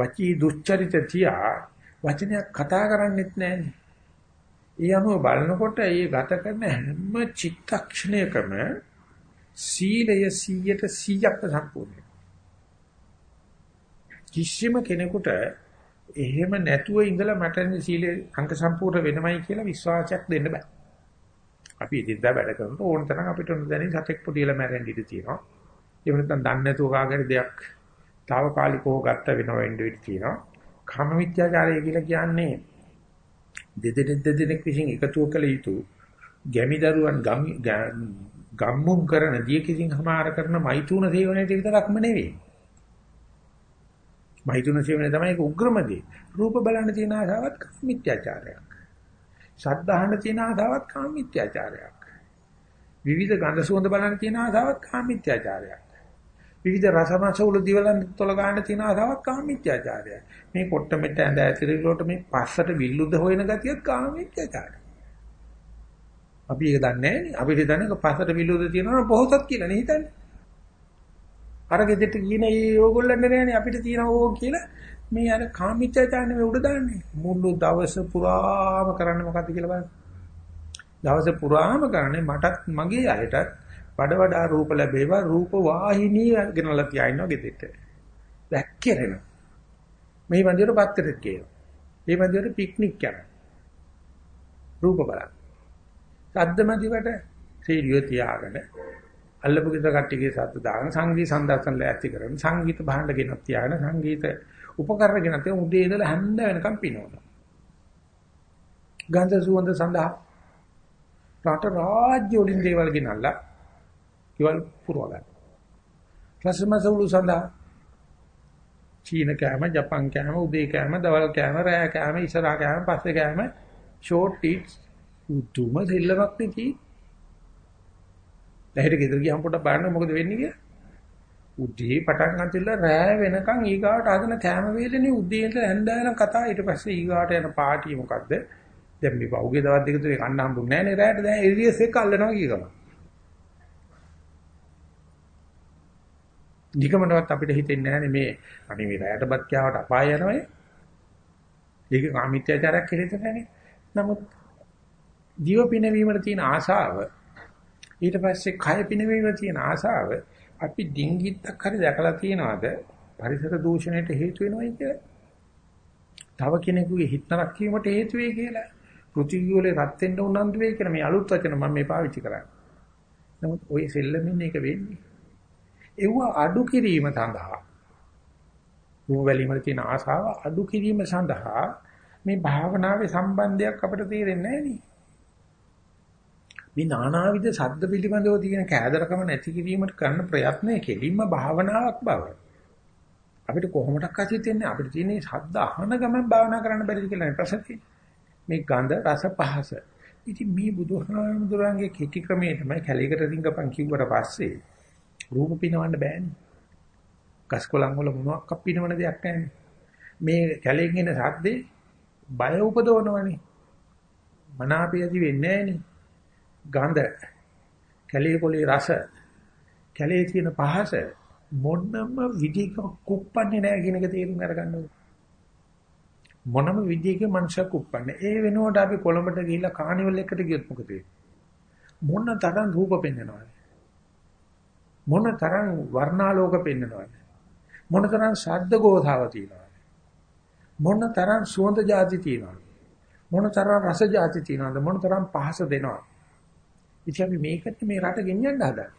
වචී දුස්චරිත තියා වචනයක් කතා කරන්නෙත් නැහැ. ඒ අනුව බලනකොට ඒ ගත කරන හැම චිත්තක්ෂණයකම සීලය 100ට 100ක් සම්පූර්ණයි. කිසිම කෙනෙකුට එහෙම නැතුව ඉඳලා මට සීලේ අංක සම්පූර්ණ වෙනමයි කියලා විශ්වාසයක් දෙන්න බෑ. අපි ඉදින්දා වැඩ කරනකොට ඕන තරම් අපිට දැනෙන සතෙක් පොඩියලා මැරෙන්න ඉඩ තියෙනවා. එහෙම නැත්නම් දන්නේ නැතුව කාගෙන් දෙයක් తాවකාලිකව ගත්ත වෙනව වෙන්න වෙඩි තියෙනවා. කාම මිත්‍යාචාරය කියලා කියන්නේ දෙදෙනෙක් දෙදෙනෙක් විසින් එකතු කළ යුතු ගැමි දරුවන් ගම්මුම් කරන දිය කිසිං හමාර කරන මෛතුන සේවනයේ විතරක්ම නෙවෙයි. මෛතුන සේවනයේ තමයි ඒක උග්‍රම දේ. රූප බලන්න තියෙන ආසාවත් කාම මිත්‍යාචාරයක්. ශබ්ද තියෙන ආසාවත් කාම මිත්‍යාචාරයක්. විවිධ ගන්ධ සුවඳ බලන්න තියෙන ආසාවත් කාම මිත්‍යාචාරයක්. විවිධ රසමස උළු දිවලන් තොල ගන්න තියෙන ආසාවක් කාමීත්‍යාචාරයයි. මේ කොට්ට මෙට ඇඳ ඇතිරිලොට මේ පස්සට විල්ලුද හොයන ගතියත් කාමීත්‍යාචාරය. අපි ඒක දන්නේ නැහැ නේ. අපිට දන්නේ පස්සට විල්ලුද තියෙනවා පොහොසත් කියලා නේ හිතන්නේ. අර ගෙදරට කියන ඒ ඕගොල්ලන්ට නෑනේ අපිට තියෙන ඕක කියලා මේ අර කාමීත්‍යචාරනේ මේ උඩ දාන්නේ. මුළු දවස පුරාම කරන්නේ මොකද්ද කියලා බලන්න. දවස පුරාම කරන්නේ මටත් මගේ අයටත් වඩ වඩා රූප ලැබේවා රූප වාහිනී ගෙනලා තියා ගෙදෙට. වැක්කිරෙන. මේ වන්දියට පත්තරෙත් කියනවා. මේ වන්දියට පික්නික් යනවා. රූප බලන්න. සද්දමදිවට සීඩියෝ තියාගෙන අල්ලපු ගෙදර කට්ටියගේ සද්ද දාගෙන සංගීත සම්දර්ශන ලෑස්ති කරන සංගීත භාණ්ඩ ගෙනත් තියාගෙන සංගීත උපකරණ ගෙනත් උදේ ඉඳලා හැන්ද වෙනකම් පිනවනවා. ගන්ධ සුවඳ සඳහා රට රාජ්‍ය වලින් දේවල් ගෙනල්ලා ඉවල් පුරව ගන්න. රසමසවුළු සඳහා චීන කෑම, ජපන් කෑම, උදේ කෑම, දවල් කෑම, රෑ කෑම, ඉස්සරහා කෑම, පස්සේ කෑම, ෂෝට් ටීට්ස් උතුම දෙල්ලමක් නෙකි. දැහැට ගෙදර ගියාම පොඩ්ඩක් බලන්න මොකද වෙන්නේ කියලා. උදේ පටන් ගන්නතිලා රෑ වෙනකන් ඊගාවට හදන කෑම වේලනේ උදේ ඉඳලා හැන්දෑවනම් කතා ඊට පස්සේ ඊගාවට යන පාටිය මොකද්ද? දැන් මේ පහුගිය දවස් දෙක තුනේ කන්න හම්බුන්නේ නැහැ නේ රෑට දැන් එරියස් එක අල්ලනවා කියනවා. නිකමනවත් අපිට හිතෙන්නේ නැහැ මේ අනේ මේ රෑටපත් කියාවට අපාය යනවනේ. ඒක කාමීත්‍යචාරයක් කියලා හිතන්නේ. නමුත් ජීව පිනවීමට තියෙන ආශාව ඊට පස්සේ කය පිනවීමට තියෙන ආශාව අපි ඩිංගිත්තක් හරි දැකලා තියනවාද පරිසර දූෂණයට හේතු වෙනවයි කියලා. තව කෙනෙකුගේ හිත නරක වීමට හේතු වෙයි කියලා. පෘථිවි වල රත් වෙන්න උනන්දු වෙයි කියලා මේ අලුත් වචන මම මේ පාවිච්චි කරන්නේ. නමුත් ওই සෙල්ලමින් එක වෙන්නේ. ඒව අඩු කිරීම සඳහා රූප වැලීමේ තියෙන ආසාව අඩු කිරීම සඳහා මේ භාවනාවේ සම්බන්ධයක් අපිට තේරෙන්නේ නැහැ නේ. මේ නානාවිද ශබ්ද පිළිබඳව තියෙන කෑදරකම නැති කිරීමට කරන ප්‍රයත්නය කෙලින්ම භාවනාවක් බව. අපිට කොහොමඩක් අසිතෙන්නේ අපිට තියෙන ශබ්ද අහන ගමන් භාවනා කරන්න බැරිද කියලා ප්‍රශ්නේ. මේ ගඳ රස පහස. ඉතින් මේ බුදුහාමුදුරන්ගේ කෙටි ක්‍රමයේ තමයි කැලේකට රිංගපන් කිව්වට පස්සේ රූප පිනවන්න බෑනේ. ගස්කොලන් වල මොනවක් අපිනවන දෙයක් නැහැනේ. මේ කැලෙන් එන සද්දේ බය උපදවනවනේ. මනාපයදි වෙන්නේ නැහනේ. ගඳ කැලේ කොලේ රස කැලේ තියෙන පහස මොනම විදිහක කුප්පන්නේ නැහැ කියන එක තේරුම් අරගන්න ඕනේ. මොනම විදිහක මනුෂ්‍යක උප්පන්නේ. ඒ වෙනුවට අපි කොළඹට ගිහිල්ලා කානිවල් එකට ගියොත් මොකද වෙන්නේ? මොන තරම් රූප පෙන්වනවද? මොන තරම් වර්ණාලෝක පෙන්වනවද? මොන තරම් ශබ්ද ගෝධාව තියෙනවද? මොන තරම් සුවඳ જાති තියෙනවද? මොන තරම් රස જાති තියෙනවද? මොන තරම් පහස දෙනවද? ඉතින් අපි මේකට මේ රට ගෙනියන්න හදන්නේ.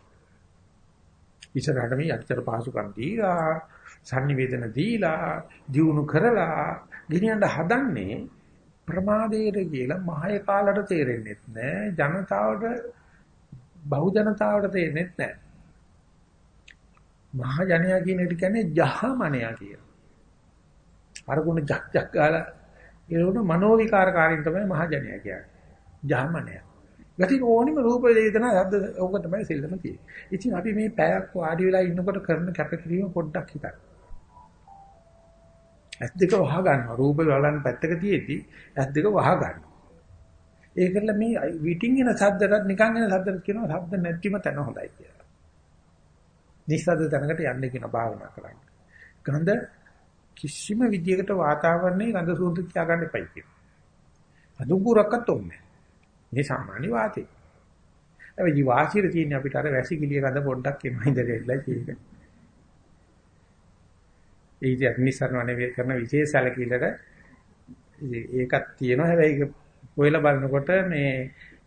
ඉස්සරහට මේ අච්චර පහසුකම් දීලා, sannivedana දීලා, දියුණු කරලා ගෙනියන්න හදන්නේ ප්‍රමාදයට කියලා මහය කාලට තේරෙන්නේ නැහැ. ජනතාවට බහු ජනතාවට තේරෙන්නේ නැහැ. මහ ජනයා කියන එක කියන්නේ ජහමනයා කියලා. අරගුණ ජක් ජක් ගාලා ඒකට මනෝ විකාරකාරීන් තමයි මහ ජනයා කියන්නේ. ජහමනයා. ගැටින් ඕනිම රූප වේදනා ශබ්ද ඕක තමයි සෙල්ලම තියෙන්නේ. ඉතින් අපි මේ පැයක් වාඩි වෙලා ඉන්නකොට කරන කැපකිරීම පොඩ්ඩක් හිතන්න. ඇස් දෙක වහ ගන්නවා. රූප බලන්න පැත්තක තියෙද්දි ඇස් දෙක වහ ගන්නවා. ඒකල මේ විටින් එන ශබ්දකට නිකන් එන ශබ්දකට කියනවා ශබ්ද නැතිම තැන හොඳයි කියලා. නිස්සද්ද තැනකට යන්න කියන භාවනා කරන්න. ගඳ කිසිම විදියකට වාතාවරණයේ ගඳ සුවඳ තියාගන්න එපයි කියනවා. අදුකුරක්වත් ඕනේ. මේ සාමාන්‍ය වාතේ. හැබැයි වාසියට තියෙන අපිට අර වැසිකිළිය ගඳ පොඩ්ඩක් එනවා ඉඳලා ඒක. ඒ ඉතින් අනිසරණ නෙවෙයි කරන විශේෂ සැලකිල්ලට ඒකක් තියෙනවා හැබැයි ඒක හොයලා බලනකොට මේ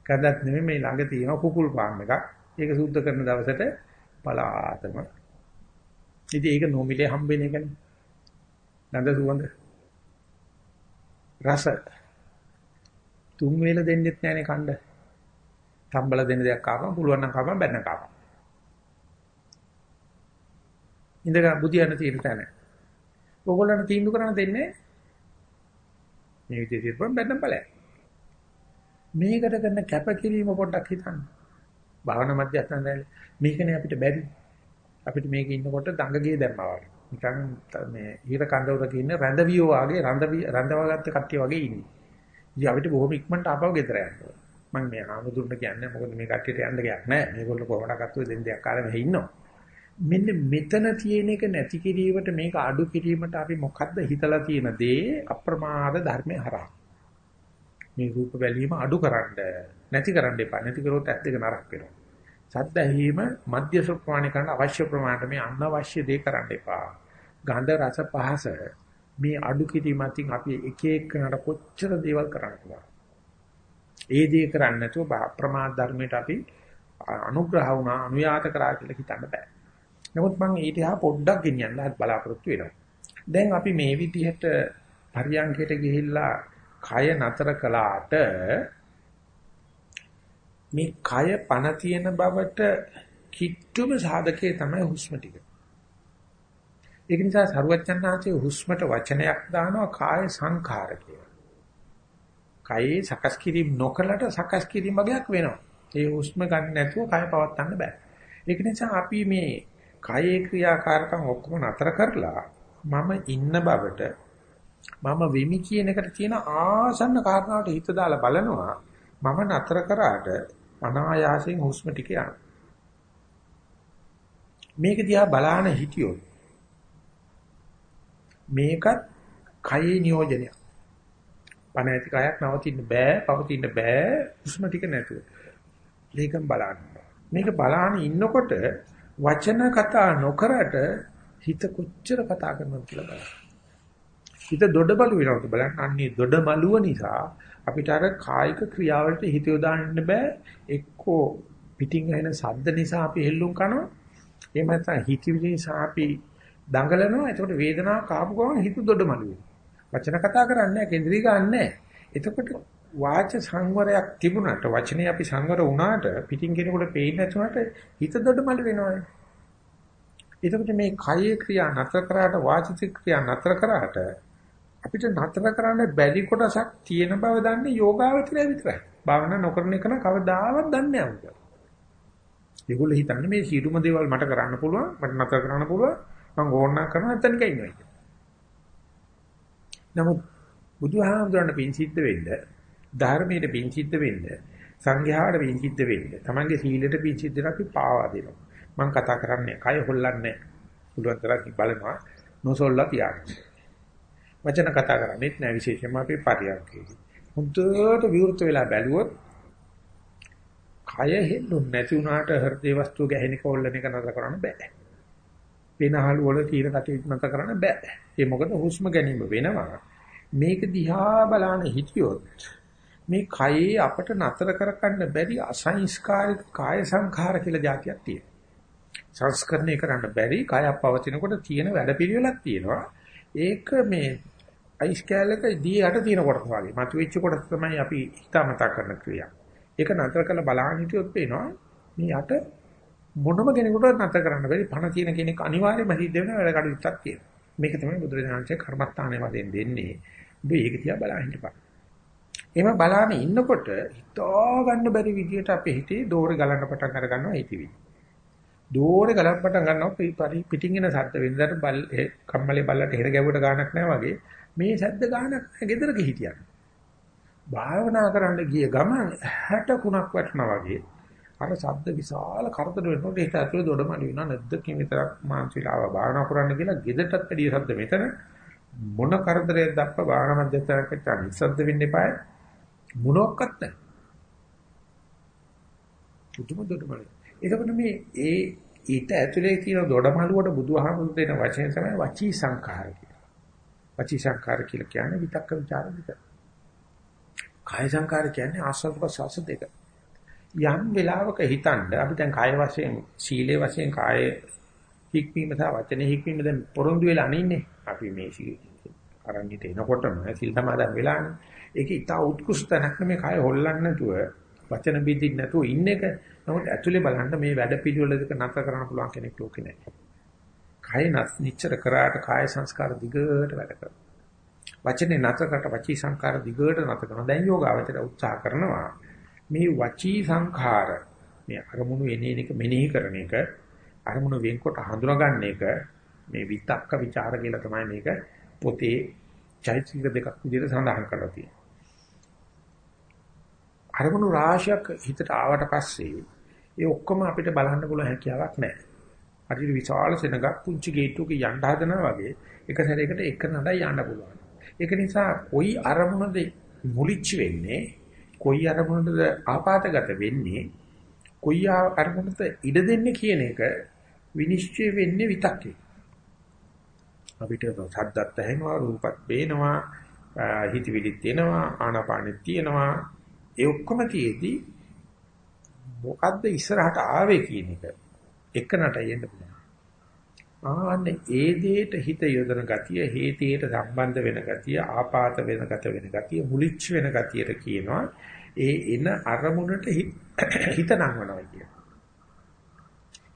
කඳක් නෙමෙයි මේ ළඟ තියෙන කුකුල් පාම් එකක්. ඒක සුද්ධ කරන දවසට පලාතම. ඉතින් ඒක නොමිලේ හම්බෙන එකනේ. නන්ද සුවඳ. රස. තුන් වේල දෙන්නෙත් නැහනේ කණ්ඩ. තම්බල දෙන්න දෙයක් කාපම් පුළුවන් නම් කාපම් බැන්න කාපම්. ඉඳලා බුදියන්න තියෙන තැන. ඕගොල්ලන්ට තීන්දුව කරන්න දෙන්නේ මේ විදිහට ඉරපම් බැන්න බලයක්. මේකට කරන කැපකිරීම පොඩ්ඩක් හිතන්න. භාවනා මධ්‍යස්ථානයේ මේකනේ අපිට බැරි. අපිට මේක ඉන්නකොට දඟගේ දැම්මා වගේ. නිකන් මේ ඊර කඳවුරක ඉන්න රැඳවියෝ වගේ රැඳවි රැඳවගත්ත කට්ටිය වගේ ඉන්නේ. ඉතින් අපිට බොහොම ඉක්මනට ආපහු ගෙදර යන්න ඕන. මම මේ ආමුදුන්න කියන්නේ මොකද මේ කට්ටියට යන්න ගයක් නැහැ. මේගොල්ලෝ කොහොමද කත්තුවේ දෙන්න දෙයක් කාලෙම මෙහි ඉන්නවා. මෙන්න මෙතන තියෙන එක නැති කිරීමට මේක අඩු කිරීමට අපි මොකද්ද හිතලා තියෙන දේ අප්‍රමාද ධර්මේ හරහා. මේ රූප බැලීම අඩු කරන්න නැති කරන්න එපා. නැති කරොත් ඇත්ත දෙක නරක වෙනවා. සද්ද ඇහිම මධ්‍ය ප්‍රමාණය කරන්න අවශ්‍ය ප්‍රමාණයට මේ අනවශ්‍ය දේ කරන්න එපා. ගන්ධ රස පහස මේ අඩු කිරීමකින් අපි එක එකනට කොච්චර දේවල් කරන්නද? ඒ දේ කරන්නේ නැතුව ප්‍රමාද ධර්මයට අපි අනුග්‍රහ වුණා අනුයාත කරා කියලා හිතන්න බෑ. නමුත් මම ඊට හා පොඩ්ඩක් ගෙනියන්න බලාපොරොත්තු වෙනවා. දැන් අපි මේ විදිහට පරියන්කයට ගිහිල්ලා කය නතර කළාට මේ කය පණ තියෙන බවට කිට්ටුම සාධකයේ තමයි හුස්ම ටික. ඒක නිසා සරුවච්චන්හන්සේ හුස්මට වචනයක් දානවා කාය සංඛාර කියලා. කයේ සකස් කිරීම නොකලට සකස් කිරීම වගේක් වෙනවා. ඒ හුස්ම ගන්න නැතුව කය පවත්වන්න බෑ. ඒක නිසා අපි මේ කයේ ක්‍රියාකාරකම් ඔක්කොම නතර කරලා මම ඉන්න බවට මම වෙමි කියන එකට තියෙන ආසන්න කාරණාවට හිත දාලා බලනවා මම නතර කරාට අනායාසයෙන් හුස්ම ටික යනවා මේක දිහා බලාන හිටියොත් මේකත් කයේ නියෝජනයක් පණ ඇති කයක් නවතින්න බෑ පවතින්න බෑ හුස්ම ටික නැතුව මේකම බලන්න මේක බලාන ඉන්නකොට වචන කතා නොකරට හිත කොච්චර කතා කරනවද කියලා බලන්න. හිත දොඩබලු වෙනවද බලන්න. අන්නේ දොඩමලුව නිසා අපිට අර කායික ක්‍රියාවලට හිත යොදාන්න බෑ. එක්කෝ පිටින් එන ශබ්ද නිසා අපි හෙල්ලුම් කරනවා. එහෙම නැත්නම් හිතවිලි නිසා අපි දඟලනවා. එතකොට වේදනාව කාපු ගමන් හිත දොඩමලු වෙනවා. වචන කතා කරන්නේ නැහැ, කේන්ද්‍රී ගන්නෑ. එතකොට වාච සංවරයක් තිබුණාට වචනේ අපි සංවර වුණාට පිටින් කෙනෙකුට පේන්නේ නැතුනට හිත දොඩමල් වෙනවනේ. එතකොට මේ කායේ ක්‍රියා නතර කරාට වාචික ක්‍රියා නතර කරාට අපිට නතර කරන්න බැරි කොටසක් තියෙන බව දන්නේ යෝගාවචරය විතරයි. භාවනා නොකරන එක නම් කවදාවත් දන්නේ නැහැ. ඒගොල්ලෝ හිතන්නේ මේ සියලුම දේවල් මට කරන්න පුළුවන්, මට නතර කරන්න පුළුවන්, මම ඕනනම් කරනවා නැත්නම් නිකන් ඉන්නවා කියලා. නමුත් බුදුහාමුදුරන්ට පින් සිද්ධ වෙන්න ධර්මයට පින් සිද්ධ වෙන්න සංඝයාට පින් සිද්ධ වෙන්න තමන්ගේ සීලයට පින් සිද්ධ වෙන අපි පාවා දෙනවා මම කතා කරන්නේ කය හොල්ලන්නේ පුළුවන් තරම් බලනවා නොසොල්ලා තියාගන්න වචන කතා කරන්නේත් නෑ විශේෂයෙන්ම අපි පරියන්කේදී හුදුට විවෘත වෙලා බැලුවොත් කය හෙල්ලුන්නේ නැති වුණාට හෘදේ වස්තු ගැහෙන කෝල්ලන එක නතර කරන්න බෑ වෙනහළු වල තීර කටයුතු නතර කරන්න බෑ ඒ මොකද හුස්ම ගැනීම වෙනවා මේක දිහා බලන හිටියොත් මේ කයේ අපට නතර කරගන්න බැරි අසංස්කාරික කාය සංඛාර කියලා જાතියක් තියෙනවා. සංස්කරණය කරන්න බැරි කයක් පවතිනකොට තියෙන වැඩපිළිවෙලක් තියෙනවා. ඒක මේ අයිස් කැලක දී යට තියෙන කොටස වගේ. මතුවෙච්ච කොටස තමයි අපි හිතාමතා කරන ක්‍රියා. ඒක නතර කරලා බලන්න හිටියොත් පේනවා මේ යට මොනම කෙනෙකුට නතර කරන්න බැරි පණ තියෙන කෙනෙක් අනිවාර්යයෙන්ම සිද්ධ වෙන වැඩ කටයුත්තක් තියෙනවා. මේක තමයි බුදුරජාණන්සේ කර්මස්ථානයේ වශයෙන් දෙන්නේ. ඔබ ඒක තියා බලන්න හිටපන්. එහෙම බලාගෙන ඉන්නකොට හිතා ගන්න බැරි විදියට අපේ හිතේ දෝරේ ගලන්න පටන් අර ගන්නවා හිතවිලි. දෝරේ ගලන්න පටන් ගන්නවා පිටින් එන සද්ද වෙනදාට බල් කම්මලේ බල්ලට හිර ගැවුවට ගානක් නැහැ වගේ මේ සද්ද ගානක් ගෙදරක හිටියක්. භාවනා කරන්න ගිය ගමන් 60 කුණක් වටනවා වගේ අර සද්ද විශාල කරදර වෙනකොට ඒක ඇතුලේ දොඩමළු වෙනවා නැද්ද කින් විතරක් මානසිකාව භාවනා කරන්න කියලා ගෙදරටත් වැඩිය සද්ද මෙතන මොන කරදරයක් දක්වා භාවනා මැදට නිස්සද්ද වෙන්න එපායි මොනක්වත් නැහැ. පුදුම දොඩමලු. ඒකවල මේ ඒ ඊට ඇතුලේ තියෙන දොඩමලුවට බුදුහාමුදුරු දෙන වචනේ තමයි වචී සංඛාර කියලා. වචී සංඛාර කියලා කියන්නේ විතක්ක ਵਿਚාර දෙක. කාය සංඛාර කියන්නේ ආස්වාද ප්‍රසවාස දෙක. යම් වෙලාවක හිතනද අපි දැන් කාය වශයෙන් සීලේ වශයෙන් කාය හික්මීම සහ වචනේ හික්මීම දැන් පොරොන්දු වෙලා අනින්නේ. අපි මේ සීල අරන්ිට එනකොටම සිල් සමාදන් වෙලානේ. ඒක ඉතා උත්කෘෂ්ඨ තැනක් මේ කය හොල්ලන්නේ නැතුව වචන බින්දින් නැතුව ඉන්න එක. නමුත් ඇතුලේ බලන්න මේ වැඩ පිළිවෙල දෙක නතර කරන්න පුළුවන් කෙනෙක් ලෝකේ නැහැ. කය නිච්චර කරාට කාය සංස්කාර දිගට වැඩ කරනවා. වචනේ නතර කරට වචී සංස්කාර දිගට නතර කරනවා. දැන් යෝගාවචර උත්සාහ කරනවා. මේ වචී සංඛාර මේ අරමුණු එනේන එක මෙනෙහි කරන එක අරමුණ වෙන්කොට හඳුනාගන්න එක මේ විතක්ක ਵਿਚාර කියලා තමයි මේක පොතේ චෛත්‍යික දෙකක් විදිහට සඳහන් කරලා තියෙන්නේ. අරමුණු රාශියක් හිතට ආවට පස්සේ ඒ ඔක්කොම අපිට බලන්න පුළුවන් හැකියාවක් නැහැ. හරියට විශාල සෙනගක් පුංචි ගේට්ටුවක යන්න හදනවා වගේ එක සැරයකට එක නඩයි යන්න පුළුවන්. ඒක නිසා කොයි අරමුණද මුලිච්ච වෙන්නේ කොයි අරමුණද ආපాతගත වෙන්නේ කොයි අරමුණද ඉඩ දෙන්නේ කියන එක විනිශ්චය වෙන්නේ විතක්කේ. අපිට සද්දත් ඇහෙනවා රූපත් පේනවා හිතවිලිත් තියෙනවා ආනාපානෙත් තියෙනවා ඒ ඔක්කොම තියේදී මොකද්ද ඉස්සරහට ආවේ කියන එක එකනට යන්න පුළුවන්. ආන්න ඒ දෙයට හිත යොදන ගතිය හේතියට සම්බන්ධ වෙන ගතිය ආපాత වෙන ගත වෙන ගතිය මුලිච්ච වෙන ගතියට කියනවා ඒ එන අරමුණට හිත නංවනවා කියන.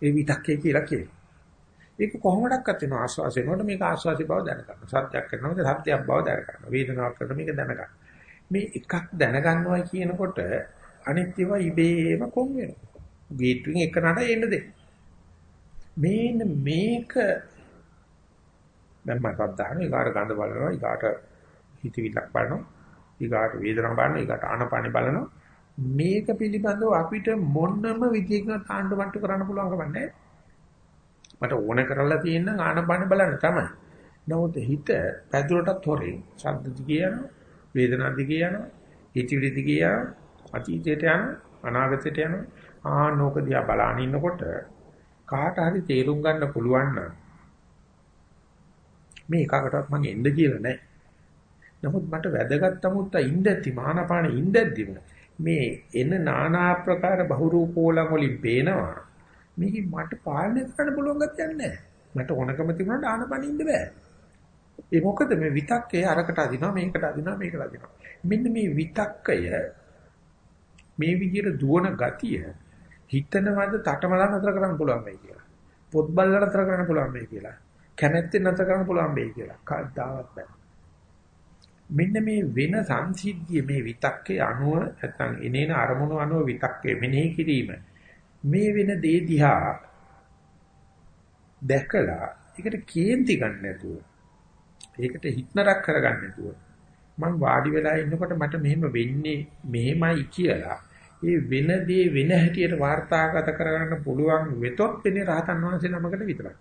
ඒ විතක්කේ කියලා කියනවා. ඒක කොහොමඩක්වත් වෙන ආස්වාසයෙන්කොට මේක ආස්වාසි බව දැනගන්න. සත්‍යයක් කරනකොට සත්‍යයක් බව දැනගන්න. වේදනාවක් කරනකොට මේක දැනගන්න. මේ එකක් දැනගන්නවා කියනකොට අනිත් ඒවා ඉබේම කොම් වෙනවා. ගේට්ටුවෙන් එක නඩ එන්න දෙන්න. මේන මේක දැන් මම සද්දාන ඊගාට ගඳ බලනවා ඊගාට හිතවිලක් බලනවා ඊගාට වේදනාවක් බලනවා ඊගාට ආනපානෙ බලනවා. මේක පිළිබඳව අපිට මොනම විදිහකින් තාණ්ඩු මට්ටු කරන්න පුළුවන් කමන්නේ මට ඕන කරලා තියෙන ආනපානෙ බලන්න තමයි. නමුත් හිත පැදුරටත් හොරේ. ශබ්ද දිගේ යනවා වේදනා දිගේ යනවා හිතවිලි දිගේ යනවා අතීතයට යනවා අනාගතයට යනවා. ආනෝක දිහා බලාගෙන ඉන්නකොට කාට හරි තේරුම් ගන්න පුළුවන් නම් මේ එකකටවත් මම එන්න කියලා නැහැ. නමුත් මට වැදගත් තමුත්ත ඉඳද්දි මානපාන ඉඳද්දිම මේ එන নানা ආකාර බහුරූපෝලං වලින් පේනවා. මේක මට පාලනය කරන්න පුළුවන් ගතියක් නැහැ. මට ඕනකම තිබුණාට ආනපාන ඉන්න බෑ. ඒ මොකද මේ විතක්කේ අරකට අදිනවා මේකට අදිනවා මේකට අදිනවා. මෙන්න මේ විතක්කය මේ විදිහට දුවන ගතිය හිතනවද තටමලා නතර කරන්න පුළුවන් වෙයි කියලා. පොත් බල්ලලා නතර කරන්න පුළුවන් වෙයි කියලා. කැමැත්තෙන් නතර කරන්න පුළුවන් වෙයි කියලා. කවදාවත් බෑ. මෙන්න මේ වෙන සංසිද්ධිය මේ විතක්කේ අනුව නැත්නම් එනේන අරමුණු අනුව විතක්කේ මෙනෙහි කිරීම මේ වෙන දේ දිහා දැකලා ඒකට කේන්ති ගන්න නැතුව ඒකට හිතනරක් කරගන්න නැතුව මම වාඩි වෙලා ඉන්නකොට මට මෙහෙම වෙන්නේ මෙහෙමයි කියලා ඒ වෙන දේ වෙන හැටියට වාර්තාගත කරගන්න පුළුවන් වෙතොත් වෙන්නේ රහතන් වහන්සේ නමකට විතරයි.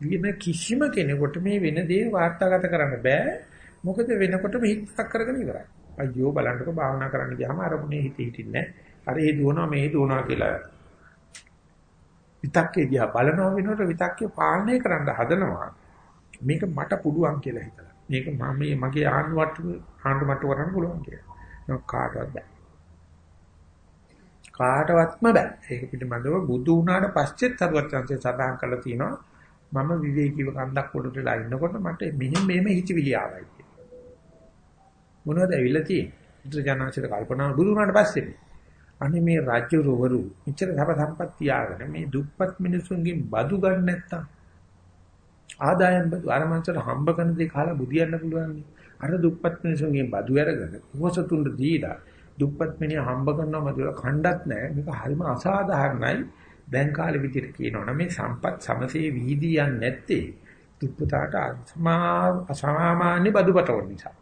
වෙන කිසිම කෙනෙකුට මේ වෙන දේ වාර්තාගත කරන්න බෑ. මොකද වෙනකොටම හිතක් කරගෙන ඉවරයි. අයියෝ බලන්නකො භාවනා කරන්න ගියාම අරමුණේ හිත හිටින්නේ නැහැ. අර ඒ දුවනවා මේ දුවනවා කියලා. විතක්කේ දිහා බලනවා වෙනකොට විතක්කේ පාලනය කරන්න හදනවා. මේක මට පුළුවන් කියලා හිතලා. මේක මම මගේ ආණ්ඩුවට ආණ්ඩුවට කරන්න පුළුවන් කියලා. නෝ කාටවත් බෑ. කාටවත්ම බෑ. ඒක පිටිමදව බුදු වුණාට පස්සෙත් සරුවචන්සේ සඳහන් කරලා තියෙනවා මම විවේකීව කන්දක් උඩට වෙලා ඉන්නකොට මට මෙහෙම මෙහෙම හිතවිලි ආවයි කියලා. මොනවද ඇවිල්ලා තියෙන්නේ? බුදුජානනාංශයට කල්පනා බුදු වුණාට පස්සේ අනේ මේ රාජ්‍ය රෝවරු මෙච්චර සබ සම්පත් තියාගෙන මේ දුප්පත් මිනිසුන්ගෙන් බදු ගන්න නැත්තම් ආදායම් බදු අර මංසල හම්බ කරන දේ කාලා බුදියන්න පුළුවන් නේ. අර දුප්පත් මිනිසුන්ගෙන් බදු අරගෙන උවසතුන්ට දීලා දුප්පත් මිනිහ හම්බ කරනවා මතුවල කණ්ඩත් නැහැ. මේක හරිම අසාධාරණයි. දැන් කාලෙ විදිහට කියනවනම් මේ සම්පත් සමසේ වීදී යන්නේ නැත්තේ දුප්පතාට අසමාමාන්‍ය බදුපතවන නිසා.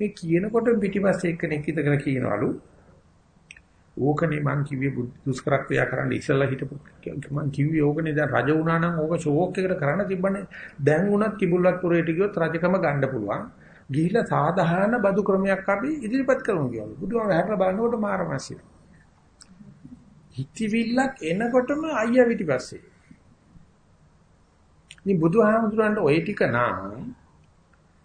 මේ කියනකොට පිටිපස්සේ එක්කෙනෙක් ඉදගෙන කියනවලු ඕකනේ මං කිව්වේ දුෂ්කර ක්‍රියා කරන්න ඉස්සලා හිටපු මං කිව්වේ ඕකනේ දැන් රජ වුණා නම් ඕක ෂෝක් එකට කරන්න තිබ්බනේ දැන් උනත් කිඹුල්වත් පුරේට ගියොත් රජකම ගන්න පුළුවන් ගිහිලා සාධාරණ බදු ක්‍රමයක් අපි ඉදිරිපත් කරමු කියලා. බුදුහාම හැරලා බලනකොට මාරමසිය. හිතවිල්ලක් එනකොටම අයියා පිටිපස්සේ. මේ බුදුහාමුදුරන්ට ওই ටික නම්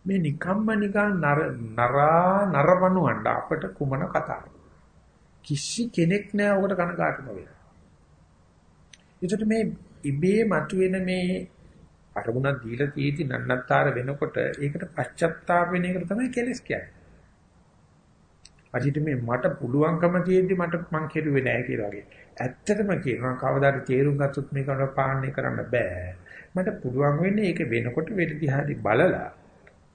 මේ නිකම්ම නිකන් නර නරා නරමනුවන්ට අපට කුමන කතාවක්. කිසි කෙනෙක් නෑ ඔකට කනකාටම වෙලා. ඒකට මේ ඉබේ මතුවෙන මේ අරමුණක් දීලා තියෙදි නන්නත්තර වෙනකොට ඒකට පශ්චත්තාප වෙන එකට තමයි කෙලස් කියන්නේ. අජිත මේ මට පුළුවන්කම තියෙද්දි මට මං කෙරුවේ නෑ කියලා වගේ. ඇත්තටම කියනවා කවදාද තේරුම් ගත්තොත් මේක පාලනය කරන්න බෑ. මට පුළුවන් වෙන්නේ ඒක වෙනකොට වෙට දිහාදී බලලා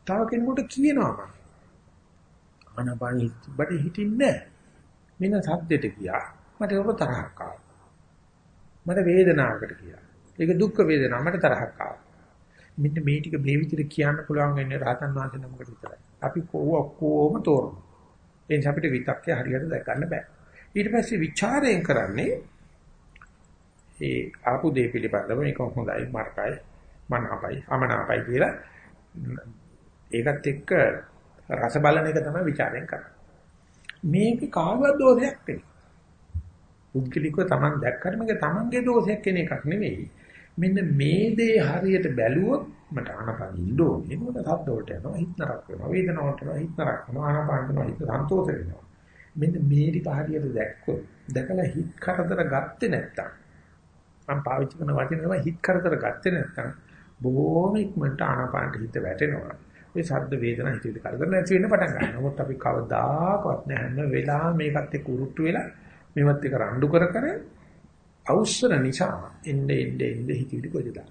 තව කෙනෙකුට කියනවා මම. අනබණි බඩ හිටින්නේ මෙන්න සද්දෙට ගියා. මට ඒක තරහක් ආවා. මට වේදනාවකට කියලා. ඒක දුක් වේදනාව මට තරහක් ආවා. මෙන්න මේ ටික මේ විදිහට කියන්න පුළුවන් වෙන්නේ රහතන් වහන්සේ නමකට විතරයි. අපි කොහොම ඔක්කොම තෝරනවා. ඒ නිසා අපිට විතක්කේ හරියට දැක ගන්න බෑ. ඊට පස්සේ ਵਿਚාරයෙන් කරන්නේ ඒ ආපු දේ පිළිබඳව මේක හොඳයි මරකයි මනාපයි අමනාපයි කියලා ඒකත් එක්ක රස බලන එක තමයි ਵਿਚාරයෙන් කරන්නේ. මේක කාගවත් දෝෂයක් නෙවෙයි. පුද්ගලිකව Taman දැක්කම මේක Tamanගේ දෝෂයක් කෙන එකක් නෙවෙයි. මෙන්න මේ දේ හරියට බැලුවොත් මට ආනපන ඉන්න ඕනේ. මොකද සද්ද වලට යනවා, හිත නරක වෙනවා, වේදනාවට යනවා, හිත නරක වෙනවා, ආනපන යනවා, හිත සන්තෝෂ වෙනවා. මෙන්න මේ ටික හරියට දැක්කොත් දැකලා හිත කරදර ගත්තේ නැත්තම් මම පාවිච්චි කරන වචනේ තමයි හිත කරදර ගත්තේ නැත්තම් බොහොම ඉක්මනට ආනපනට හිත වැටෙනවා. මේ ශබ්ද වේදනා හිතේ කරදර නැති වෙන්න පටන් ගන්නවා. නමුත් අපි කවදාකවත් නෑ හැම වෙලාවෙම මේකත් එක්ක උරුට්ටු වෙලා මේවත් එක්ක රණ්ඩු කර කර අවශ්‍යන නිසා එnde එnde එnde හිතවිලි ගොඩදා.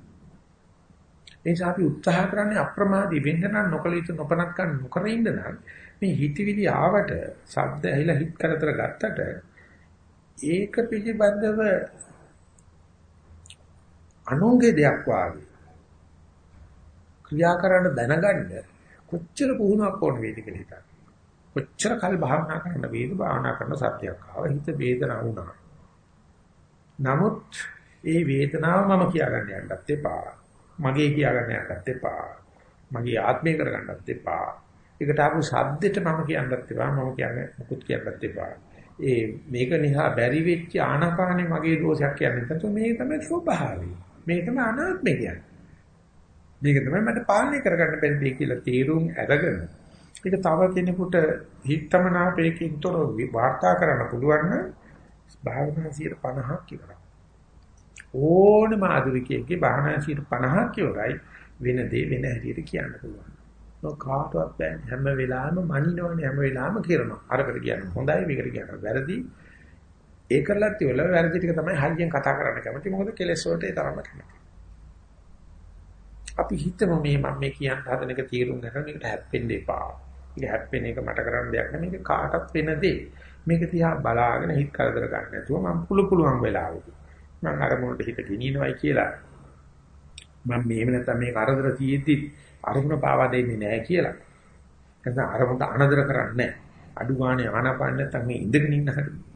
ඒ නිසා අපි උත්සාහ කරන්නේ අප්‍රමාදී වෙන්න නම් නොකල යුතු නොපනක් ගන්න නොකර ඉන්න නම් මේ හිතවිලි ආවට ශබ්ද ඇහිලා හිත කරතර ගත්තට ඒක පිළිබඳව අනුන්ගේ දෙයක් වාගේ ක්‍රියා කරන්න දැනගන්න කොච්චර පුහුණුවක් ඕන වේද කියලා හිතන්න. කොච්චර කල් භාවනා කරන්න වේද භාවනා කරන සත්‍යයක් ආව හිත වේදනාව වුණා. නමුත් ඒ වේදනාව මම කියාගන්න යන්නත් එපා. මගේ කියාගන්න යන්නත් එපා. මගේ ආත්මය කරගන්නත් එපා. ඒකට ආපු සද්දෙට මම කියන්නත් එපා. මම කියන්නේ මුකුත් කියන්නත් එපා. ඒ මේක නිසා බැරි වෙච්ච ආනාපානේ මගේ දෝෂයක් කියන්නේ නැත්නම් මේක තමයි ස්වභාවය. මේක තමයි අනාත්මය කියන්නේ. මේක තමයි මට පාලනය කරගන්න බැරි දෙය කියලා තීරුම් අරගෙන ඒක තව කෙනෙකුට හිතමනාපයකින් තොරව වාර්තා කරන්න පුළුවන් නම් භාවනා 50ක් ඉවරයි. ඕනම ආධුනිකයෙක්ගේ භාවනා 50ක් ඉවරයි වෙන දේ වෙන හැටියට කියන්න පුළුවන්. නෝ කාටවත් බෑ හැම වෙලාවෙම මනිනවනේ හැම වෙලාවෙම කරනවා. අරකට කියන්නේ හොඳයි මේකට කියන්නේ වැරදි. ඒ කරලත් ඉවල වැරදි ටික තමයි හරියෙන් කතා කරන්න කැමති. මොකද කෙලෙස් වලට ඒ තරම කැමති. අපි හිතමු මේ මම මේ කියන්න හදන එක තීරුම් ගන්න මේකට හැප්පෙන්න එපා. ඒක හැප්පෙන එක මට කරන්න දෙයක් නෙමෙයි. මේක කාටත් වෙන දෙයක්. මේක තියා බලාගෙන හිත කරදර ගන්න නැතුව මම පුළු පුළුවන් වෙලාවෙදී මම අරමුණට හිත ගෙනියනවයි කියලා මම මේව නැත්තම් මේ කරදර තියෙද්දි අරමුණ පාවා දෙන්නේ නැහැ කියලා. නැත්නම් අරමුණට අනදර කරන්නේ අඩු ගානේ ආනාපාන නැත්තම් මේ ඉඳගෙන ඉන්න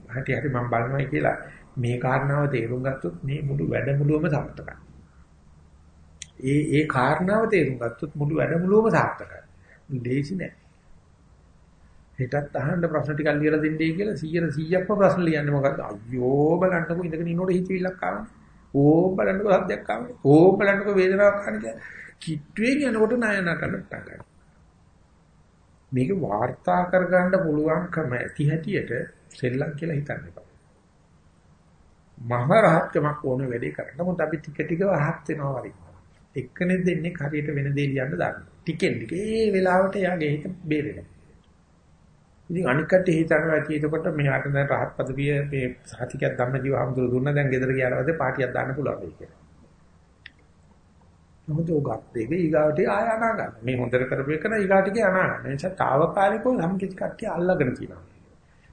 හැටි හරි මම බලනවායි කියලා මේ කාරණාව තේරුම් ගත්තොත් මේ මුළු වැඩමුළුවම සාර්ථකයි. ඒ ඒ කාරණාව තේරුම් ගත්තොත් මුළු වැඩමුළුවම සාර්ථකයි. ලේසි නෑ. හෙටත් අහන්න ප්‍රශ්න ටිකක් ලියලා දෙන්නයි කියලා 100 100ක්ම ප්‍රශ්න ලියන්නේ මොකද්ද? අයියෝ බලන්නකෝ ඉඳගෙන ඉන්නකොට හිතවිල්ලක් ආවනේ. ඕ බලන්නකෝ සද්දයක් ආවනේ. ඕ බලන්නකෝ වේදනාවක් ආවනේ. කිට්ටුවෙන් යනකොට නායනා කරන්න පටන් ගන්නවා. මේක වාර්තා කරගන්න පුළුවන්කම ඇති හැටියට සෙල්ලම් කියලා හිතන්න එපා. මම රහත්කමක් ඕන වැඩේ කරන්න. මොකද අපි ටික ටික රහත් වෙනවා වරින්. එක්කනේ දෙන්නේ හරියට වෙන දේ ලියන්න දාන්න. ටිකෙන් ටික ඒ වෙලාවට යාගේ හිත බේරෙනවා. ඉතින් අනික් කට්ටිය හිතනවා ඇති එතකොට මෙයාට දැන් රහත් පදවිය මේ සාතිකයක් ධම්මජීව හමුදුර දුන්න දැන් ගෙදර ගියාට පස්සේ පාටියක් දාන්න පුළුවන් වෙයි කියලා. මොකද උගත් දෙක ඊගාවට ආය අනා ගන්න. මේ හොඳට කරපු එක නා ඊගාට ගිය අනා ගන්න. ඒ නිසා తాවකාලිකව නම් කිසි කට්ටිය අල්ලගෙන තියෙනවා.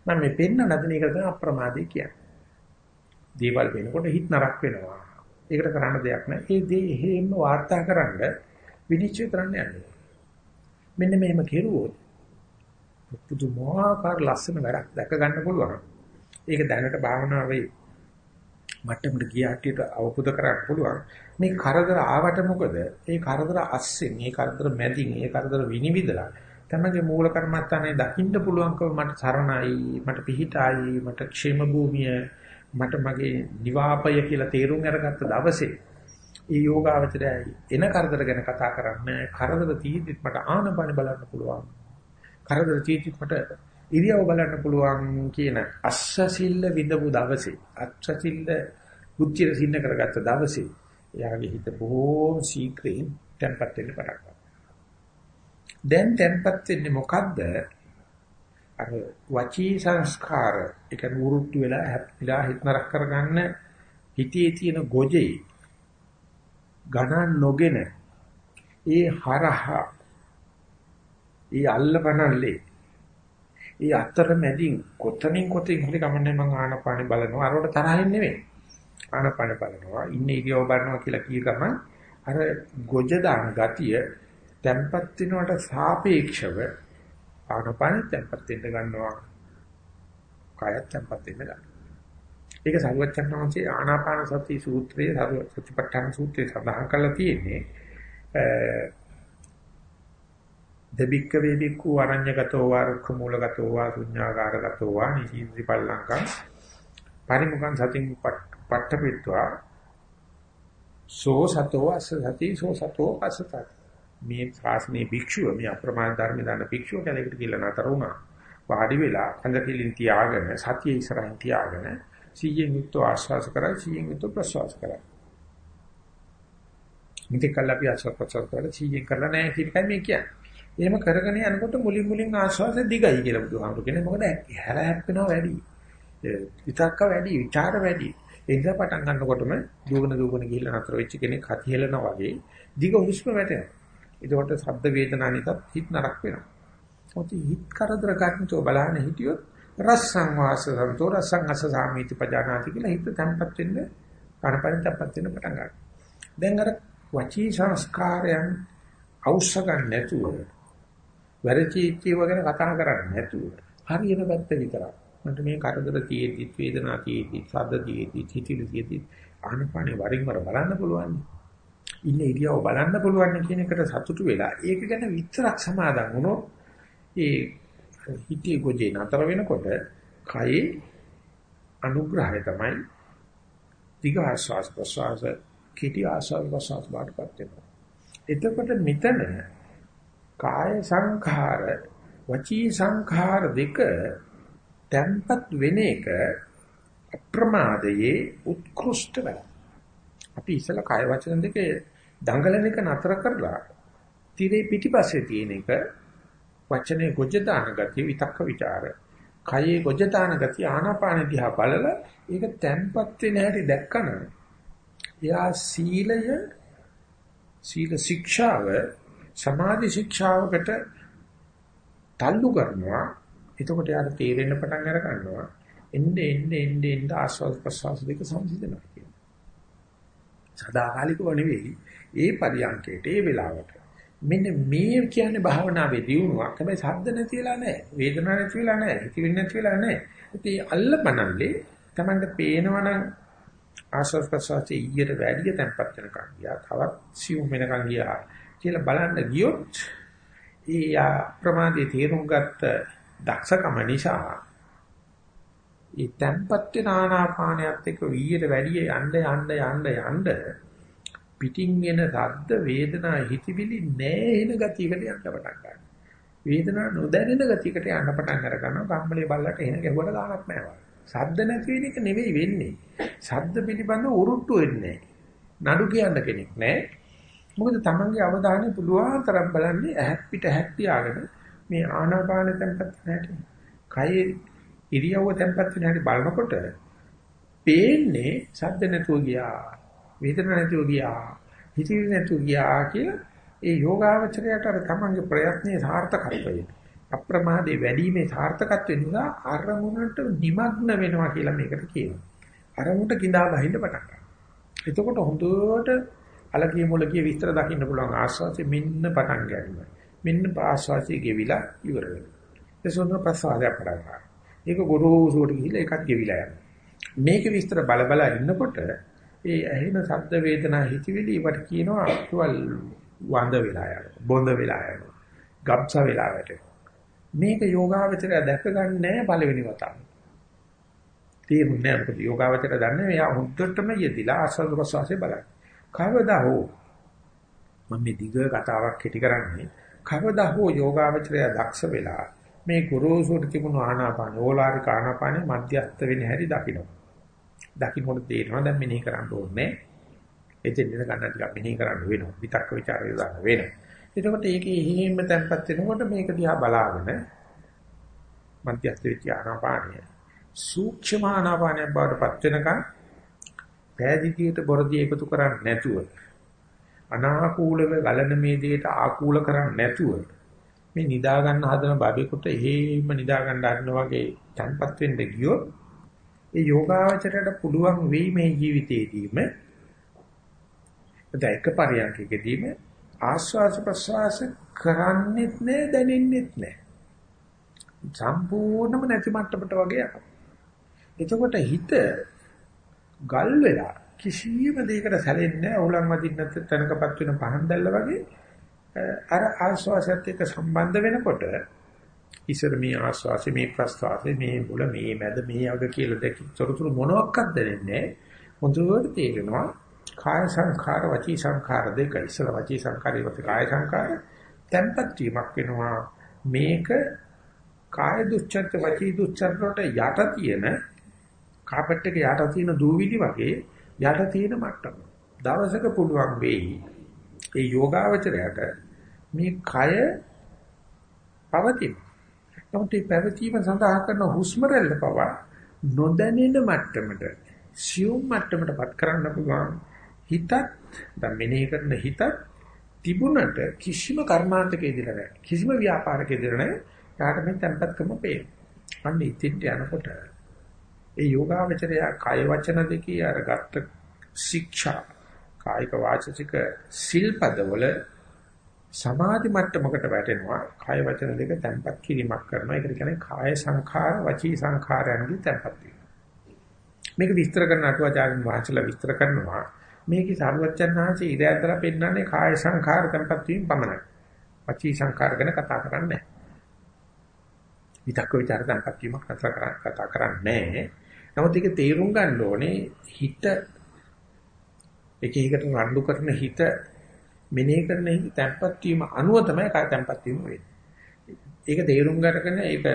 මම මේ පෙන්න නැදන එක තමයි අප්‍රමාදී කියන්නේ. දේවල් වෙනකොට හිත නරක වෙනවා. ඒකට කරන්න දෙයක් නැහැ. ඒ දේ එහෙම වාර්තා කරන්න විනිශ්චය කරන්න යන්නේ. මෙන්න මෙහෙම කෙරුවොත් පුදුමාකාර ලස්සන වැඩක් දැක ගන්න පුළුවන්. ඒක දැනට භාවනාවේ මට්ටමට ගියාටියට අවබෝධ කරගන්න පුළුවන්. මේ කරදර ආවට මොකද? මේ කරදර අස්සෙන්, මේ කරදර මැදින්, මේ කරදර විනිවිදලා තමගේ මූල කර්මත්තානේ දකින්න පුළුවන්කම මට සරණයි, මට පිහිටයි, මට ക്ഷേම භූමිය, මට මගේ නිවාපය කියලා තේරුම් අරගත්ත දවසේ ඒ යෝගාවචරය එන කරදර ගැන කතා කරන්නේ කරදර තීදිත් මට ආනපන බලන්න පුළුවන්. කරදර චීතිත් මට ඉරියව බලන්න පුළුවන් කියන අස්සසිල්ල විඳපු දවසේ අස්සසිල්ල බුද්ධිය සින්න කරගත්ත දවසේ එයාගේ හිත බොහෝ ශීක්‍රයෙන් තැම්පත් වෙන්න පටන් ගන්නවා. දැන් තැම්පත් වෙන්නේ මොකද්ද? අර වචී සංස්කාර ඒක නුරුට්ටු වෙලා හැප්පිලා හිත නරක කරගන්න හිතේ තියෙන ගොජේ ගණන් නොගෙන ඒ හරහා ඒ අල්ලපනල්ලේ. ඒ අතර මැදින් කොතනින් කොතින් හරි කමන්නේ මං ආනපානෙ බලනවා. අරකට තරහින් නෙමෙයි. ආනපන බලනවා. ඉන්නේ ඉරියව බලනවා කියලා කිය ගමන් අර ගොජ දාන ගතිය tempat වෙනවට සාපේක්ෂව ආනපන tempat වෙන්න ගන්නවා. කායත් tempat වෙන්න ගන්නවා. ඒක සරුවචනාංශයේ ආනාපාන සති සූත්‍රයේ සතිපට්ඨාන සූත්‍රයේ සඳහන් කරලා තියෙන්නේ. දෙබික්ක වේදිකු අරඤ්‍යගතෝ වා රුක්ඛ මූලගතෝ වා ශුඤ්ඤාකාරගතෝ වා නිසීදි පල්ලංකං පරිමුඛං සතින් පට්ඨපිත්වා සෝ සතෝ අස සති සෝ සතෝ අසත මේ ශාස්ත්‍රයේ භික්ෂුව මේ අප්‍රමාණ ධර්ම දාන භික්ෂුව කෙනෙකුට කියලා නතර වුණා. වාඩි වෙලා අඟතිලින් තියාගෙන සතිය ඉස්සරහින් තියාගෙන සීයෙන් යුක්ත ආශ්වාස කරයි සීයෙන් යුක්ත ප්‍රශ්වාස කරයි මිත්‍ය කල්ලා අපි ආශ්වාස ප්‍රශ්වාස කරලා සීයෙන් කරලා නැහැ කියන එකයි මේ කියන්නේ. එහෙම කරගෙන යනකොට මුලින් මුලින් ආශ්වාසය දිගයි කියලා බුදුහාමුදුරු කියන්නේ මොකද හැර හැප්පෙනවා වැඩි. විතක්ක වැඩි, ਵਿਚාර වැඩි. ඒ නිසා පටන් ගන්නකොටම දුවන දුවන ගිහිල්ලා නතර වෙච්ච කෙනෙක් හතිහෙලනවා වගේ දිග හුස්ම වැටෙනවා. ඒකට ශබ්ද වේදනා නිතත් හිත නරක වෙනවා. මොකද හිත කරදර ගන්නතෝ බලන්න හිටියොත් රසං වාස සන්තෝ රසං අස සාමීති පජානාති කියලා හිත තැම්පත් වෙන්න කරපරින් තැම්පත් වෙන්න පටන් ගන්නවා. දැන් අර වචී සංස්කාරයන් අවශ්‍ය ගන්න නැතුව වැරචීච්චි වගේ කතා කරන්නේ නැතුව හරියන පැත්ත විතරක්. මන්ට මේ කරදර තියෙද්දි, වේදනා තියෙද්දි, සද්ද තියෙද්දි, චිතිලි තියෙද්දි ආනපානේ වරින් වර බලන්න පුළුවන්. ඉන්න ඉරියව බලන්න පුළුවන් කියන එකට සතුටු වෙලා ඒක ගැන විතරක් සමාදන් වුණොත් ඒ හිතේ ගොජේ නතර වෙනකොට කයේ අනුග්‍රහය තමයි දිග ආස්වාස් ප්‍රසවාස කිටි ආස්වාස් ප්‍රසවාස බාටපත් වෙනවා. එතකොට මෙතන කාය සංඛාර වචී සංඛාර දෙක තැම්පත් වෙන එක අප්‍රමාදයේ උත්කෘෂ්ඨ වෙන. අපි ඉස්සලා කාය වචන දෙක දඟලන එක නතර කරලා tire පිටිපස්සේ තියෙන එක වචනේ ගොජ දාන ගතිය විතක්ක ਵਿਚාර. කයේ ගොජ දාන ගතිය ආනාපාන දිහා බලලා ඒක තැම්පත් වෙන හැටි දැක්කම එයා සීලය සීල ශික්ෂාව සමාධි ශික්ෂාවකට තල්ලු කරනවා. එතකොට යාට තේරෙන්න පටන් අර ගන්නවා. එnde එnde එnde එnde ආස්වාද ප්‍රසවාස දෙක සංසිඳනවා කියන සදාකාලිකව නෙවෙයි ඒ පරියන්කේට ඒ වෙලාවට. මෙන්න මේ කියන්නේ භාවනාවේ දියුණුවක්. හැබැයි සද්ද නැති වෙලා නැහැ වේදනාවක් නැති වෙලා නැහැ හිතවිලි නැති වෙලා නැහැ. ඉතින් අල්ලපනල්ලේ Tamanට පේනවනම් ආස්වාද ප්‍රසවාසයේ ඊට වැඩිය tempat වෙනකන් ගියා. තවත් සියුම් වෙනකන් ගියා. කියලා බලන්න ගියොත් ඒ ප්‍රමාදයේ තේරුම් ගත්ත දක්ෂකම නිසා ඒ tempat වෙන ආනාපානයත් එක්ක වීයට වැඩි යන්න යන්න යන්න යන්න පිටින් එන ශබ්ද වේදනා හිතවිලි නැහෙන ගතියකට යන්න පටන් ගන්නවා. වේදනා නොදැනෙන ගතියකට යන්න පටන් අර ගන්නවා. කම්මලේ බල්ලට එන ගැහුවට ගානක් නැහැ. ශබ්ද නැති වෙන එක නෙවෙයි වෙන්නේ. ශබ්ද පිළිබඳව උරුට්ටු වෙන්නේ නඩු කියන්න කෙනෙක් නැහැ. මොකද තමන්ගේ අවධානය පුළුවන් තරම් බලන්නේ ඇහක් පිට ඇහක් තියාගෙන මේ ආනාපාන tempat නැටි. කයේ ඉරියව්ව tempat නැටි බලනකොට පේන්නේ සද්ද නැතුව ගියා. වේදන නැතුව ගියා. හිතිරි නැතුව ගියා කියලා ඒ යෝගාවචරයට අර තමන්ගේ ප්‍රයත්නයේ සාර්ථකත්වය අප්‍රමාදේ වැඩිීමේ සාර්ථකත්වය නිසා අරමුණට නිමග්න වෙනවා කියලා මේකට කියනවා. අරමුණට கிඳා බහින්න පටන් ගන්නවා. එතකොට හොඳට අලකිය මොලකිය විස්තර දකින්න පුළුවන් ආස්වාසිය මෙන්න පටන් ගන්නවා. මෙන්න ආස්වාසිය ගෙවිලා ඉවර වෙනවා. ඒ සොන්න ප්‍රසවාසය පටන් ගන්නවා. ඒක ගොරෝසුවට ගිහිල්ලා ඒකත් ගෙවිලා යනවා. මේක විස්තර බල බල ඉන්නකොට ඒ ඇහෙන ශබ්ද වේදනා හිතවිලි වට කියනවා අක්වල් වඳ වෙලා යනවා. බොඳ වෙලා යනවා. ගබ්ස වෙලා වැටෙනවා. මේක යෝගාවචරය දැක ගන්න නැහැ පළවෙනි වතාවට. තේරුන්නේ නැහැ මොකද යෝගාවචරය දන්නේ මෙයා හුද්දටම යෙදිලා ආස්වාද ප්‍රසවාසය බලන්නේ. කවදා හෝ මම මේ දිග කතාවක් කෙටි කරන්නේ කවදා හෝ යෝගාවචරය දක්ෂ වෙලා මේ ගුරුසුට තිබුණු ආනාපාන ඕලාරික ආනාපානේ මධ්‍යස්ත වෙන හැටි දකින්න. දකින්නකොට තේරෙනවා දැන් මෙනෙහි කරන්න ඕනේ. එතෙන් ඉඳ ගන්න ටිකක් මෙනෙහි කරන්න වෙනවා. විතක්ක ਵਿਚාරය දාන්න වෙනවා. එතකොට ඒකේ හිහින්ම තැම්පත් වෙනකොට මේක දිහා බලාගෙන මධ්‍යස්ත වෙච්ච ආනාපානය සූක්ෂම ආනාපානයක් බවට පත් වෙනකන් පෑදිතියට බොරදී එකතු කරන්නේ නැතුව අනාකූලව ගලන මේ දෙයට ආකූල කරන්නේ නැතුව මේ නිදා ගන්න හදන බබෙකුට එහෙම නිදා ගන්න හදන වගේ තන්පත් වෙන්න ගියොත් ඒ යෝගාවචරයට පුළුවන් වෙයි මේ ජීවිතේදීම. දැන් එක පරියන්කකදීම ආස්වාස ප්‍රසවාස කරන්නෙත් නෑ දැනෙන්නෙත් නෑ. සම්පූර්ණම නැති මට්ටමට වගේ යනවා. එතකොට හිත ගල් වෙලා කිසියම් දෙයකට සැලෙන්නේ නැහැ. උලන් වදින්න තැනකපත් වෙන පහන් දැල්ල වගේ අර ආස්වාසයත් එක්ක සම්බන්ධ වෙනකොට ඉස්සර මේ ආස්වාසි මේ ප්‍රස්වාසි මේ මුල මේ මැද මේ අග කියලා දෙක තොරතුරු මොනවත් දෙන්නේ හොඳට තේරෙනවා කාය සංඛාර වචී සංඛාර දෙක. ඉස්සර වචී සංඛාරය වත කාය සංඛාර tempat වීමක් වෙනවා. මේක කාය දුච්චර්ත වචී දුච්චර්ත වලට යට තියෙන කාපට් එක යට තියෙන දූවිලි වගේ යට තියෙන මට්ටම. දවසක පුළුවන් වෙයි ඒ යෝගාවචරයට මේ කය පවතින. නමුත් මේ පැවතීම සඳහා කරන හුස්ම රැල්ල පවා නොදැනෙන මට්ටමට සියුම් මට්ටමටපත් කරන්න පුළුවන්. හිතත් දැන් මෙනෙහි කරන හිතත් තිබුණට කිසිම කර්මාන්තක ඉදිරිය නැහැ. කිසිම ව්‍යාපාරක ඉදිරිය නැහැ. යාට මේ tempatකම පේන. අන්න ඉතින්ට යනකොට ඒ යෝගාවචරය කාය වචන දෙකේ අර ගත්ත ශික්ෂා කායික වාචික සිල්පදවල සමාධි මට්ටමකට වැටෙනවා. කාය වචන දෙක තැම්පත් කිරීමක් කරනවා. ඒකට කියන්නේ කාය සංඛාර වචී සංඛාරයන්ගේ තැම්පත් වීම. මේක විස්තර කරන අටුවාචාර්යන් වහන්සේලා විස්තර කරනවා. මේකේ සාරවත්යන් වහන්සේ ඉර ඇතලා පෙන්නන්නේ කාය සංඛාර තැම්පත් වීම පමණයි. වචී සංඛාර ගැන කතා කරන්නේ නැහැ. විතක්ක ਵਿਚාර තැම්පත් වීමක් කතා කරන්නේ නැහැ. නමුත් ඒක තේරුම් ගන්න ඕනේ හිත එක එකට රණ්ඩු කරන හිත මෙනෙහි කරන හිත තැම්පත් වීම අනුව තමයි කාය තැම්පත් වීම වෙන්නේ. ඒක තේරුම් ගන්නකන ඒක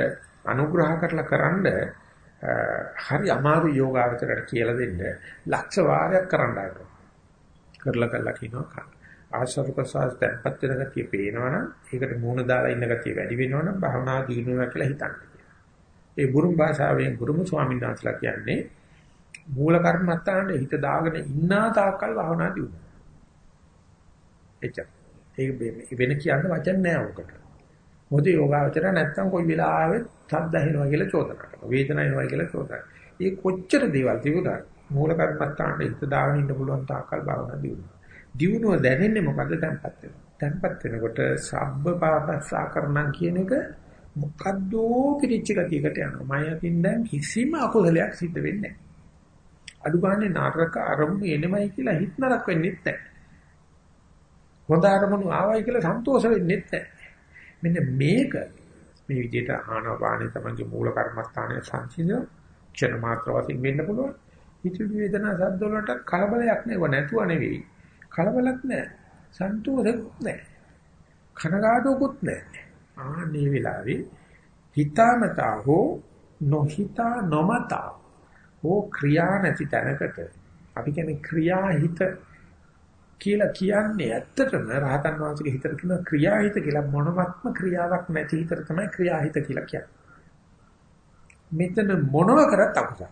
අනුග්‍රහ කරලා කරන්ඩ හරි අමාරු යෝගාවචරයට කියලා දෙන්න ලක්ෂ වාරයක් කරන්න ආරෝ. කරලා කරලා කියනවා ආශ්‍රව ප්‍රසවාස තැම්පත් වෙන ගතිය පේනවනම් ඒකට මූණ දාලා ඉන්න ගතිය වැඩි වෙනවනම් භවනා දිනුවා කියලා හිතන්න. ඒ බුරුම් භාෂාවෙන් බුරුම ස්වාමීන් වහන්සේලා කියන්නේ මූල කර්මත්තානේ හිත දාගෙන ඉන්නා තාක්කල් භාවනා දියුණු. එච්චර. ඒක වෙන කියන්න වචන නෑ උකට. මොකද යෝගාවචර නැත්තම් කොයි වෙලාවෙත් සද්ද ඇහෙනවා කියලා චෝදනා කරනවා. වේදනාව එනවා කියලා චෝදනා. ඒ කොච්චර දේවල් තිබුණා මූල කර්මත්තානේ හිත දාගෙන ඉන්න පුළුවන් තාක්කල් භාවනා දියුණු. දියුණුව දැනෙන්නේ මොකද්ද තැම්පත් වෙනවා. තැම්පත් වෙනකොට සබ්බ පාපස්සා කරනම් කියන එක මොකද්ද පිළිච්ච ගතියකට යනවා. මයකින් දැන් කිසිම අකුසලයක් සිද්ධ වෙන්නේ නැහැ. අඩු ගානේ නරක අරමුණු එනමයි කියලා හිත නරක වෙන්නේ නැහැ. හොඳ අරමුණු ආවයි කියලා සන්තෝෂ වෙන්නේ නැහැ. මෙන්න මේක මේ විදිහට ආනාපානේ තමයි මූල කර්මස්ථානයේ සංසිඳන ක්ෂණ මාත්‍ර වශයෙන් වෙන්න පුළුවන්. හිතුවේ වේදනා සද්ද වලට කලබලයක් නෙව නැතුව නෙවෙයි. කලබලක් නැහැ. සන්තෝෂයක් නැහැ. කනගාටුකුත් නැහැ. ආනේ වෙලාවේ හිතාමතා හෝ නොහිතා නොමතා හෝ ක්‍රියා නැති තැනකට අපි කියන්නේ ක්‍රියාහිත කියලා කියන්නේ ඇත්තටම රහතන් වහන්සේගේ හිතට කියන ක්‍රියාහිත කියලා මොනවත්ම ක්‍රියාවක් නැති හිතට තමයි ක්‍රියාහිත කියලා කියන්නේ. මෙතන මොනව කරත් අකුසල.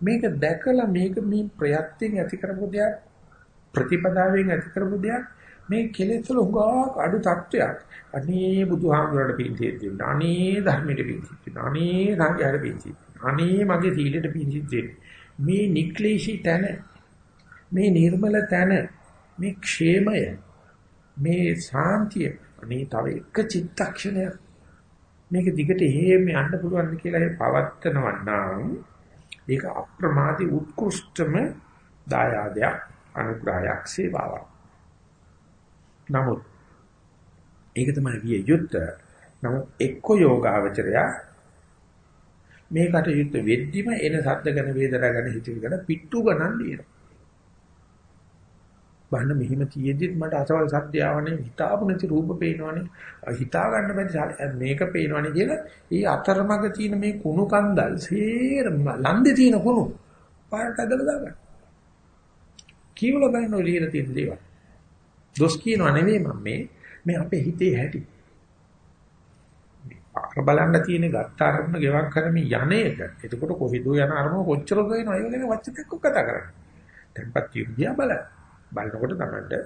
මේක දැකලා මේක මේ ප්‍රයත්නෙන් ඇති කරපු දෙයක් ප්‍රතිපදාවෙන් ඇති කරපු දෙයක් මේ කෙලෙස් වල හුඟක් අඩු තත්වයක්. අනේ බුදුහාමුදුරට පිංසිත් දෙන්න. අනේ ධර්මයට පිංසිත් දෙන්න. අනේ සංඝයාට පිංසිත් අනේ මගේ සීලෙට පිංසිත් දෙන්න. මේ නික්ලේශී තන මේ නිර්මල තන මේ ക്ഷേමය මේ සාන්තිය අනේ තව එක චිත්තක්ෂණයක් මේක දිගට හේම යන්න පුළුවන් කියලා ඒ පවත්තනවා නම් ඒක අප්‍රමාදී උත්කෘෂ්ඨම දායාදයක් අනුග්‍රහයක් සේවාවක් නමුත් ඒක තමයි විය යුත්තේ නමුත් එක්ක යෝගාවචරයා මේ කටයුත්ත වෙද්දිම එන සද්ද ගැන වේදනා ගැන හිතවිලි ගැන පිට්ටු ගණන් ලියනවා. බන්න මෙහිම තියෙද්දිත් මට අසවල් සද්ද ආවනේ හිතාපු නැති රූප පේනවනේ හිතා ගන්න බැරි මේක පේනවනේ කියලා ඒ අතරමඟ තියෙන මේ කුණු කන්දල් සේරම ලන්දේ තියෙන කුණු පාරට ඇදලා දාගන්න. කීවල ගන්න ඔය ලියලා තියෙන දේවල්. දොස් කියනවා නෙවෙයි මම මේ මේ අපේ හිතේ හැටි. පාර බලන්න තියෙන ගත්ත අරමුණ ගෙවක් කරමින් යන්නේක. එතකොට කොහිද යන අරමුණ කොච්චර ගේනවා ඒ වගේ වචන එක්ක කතා කරන්නේ. tempat තියුදියා බල. බලනකොට තමයි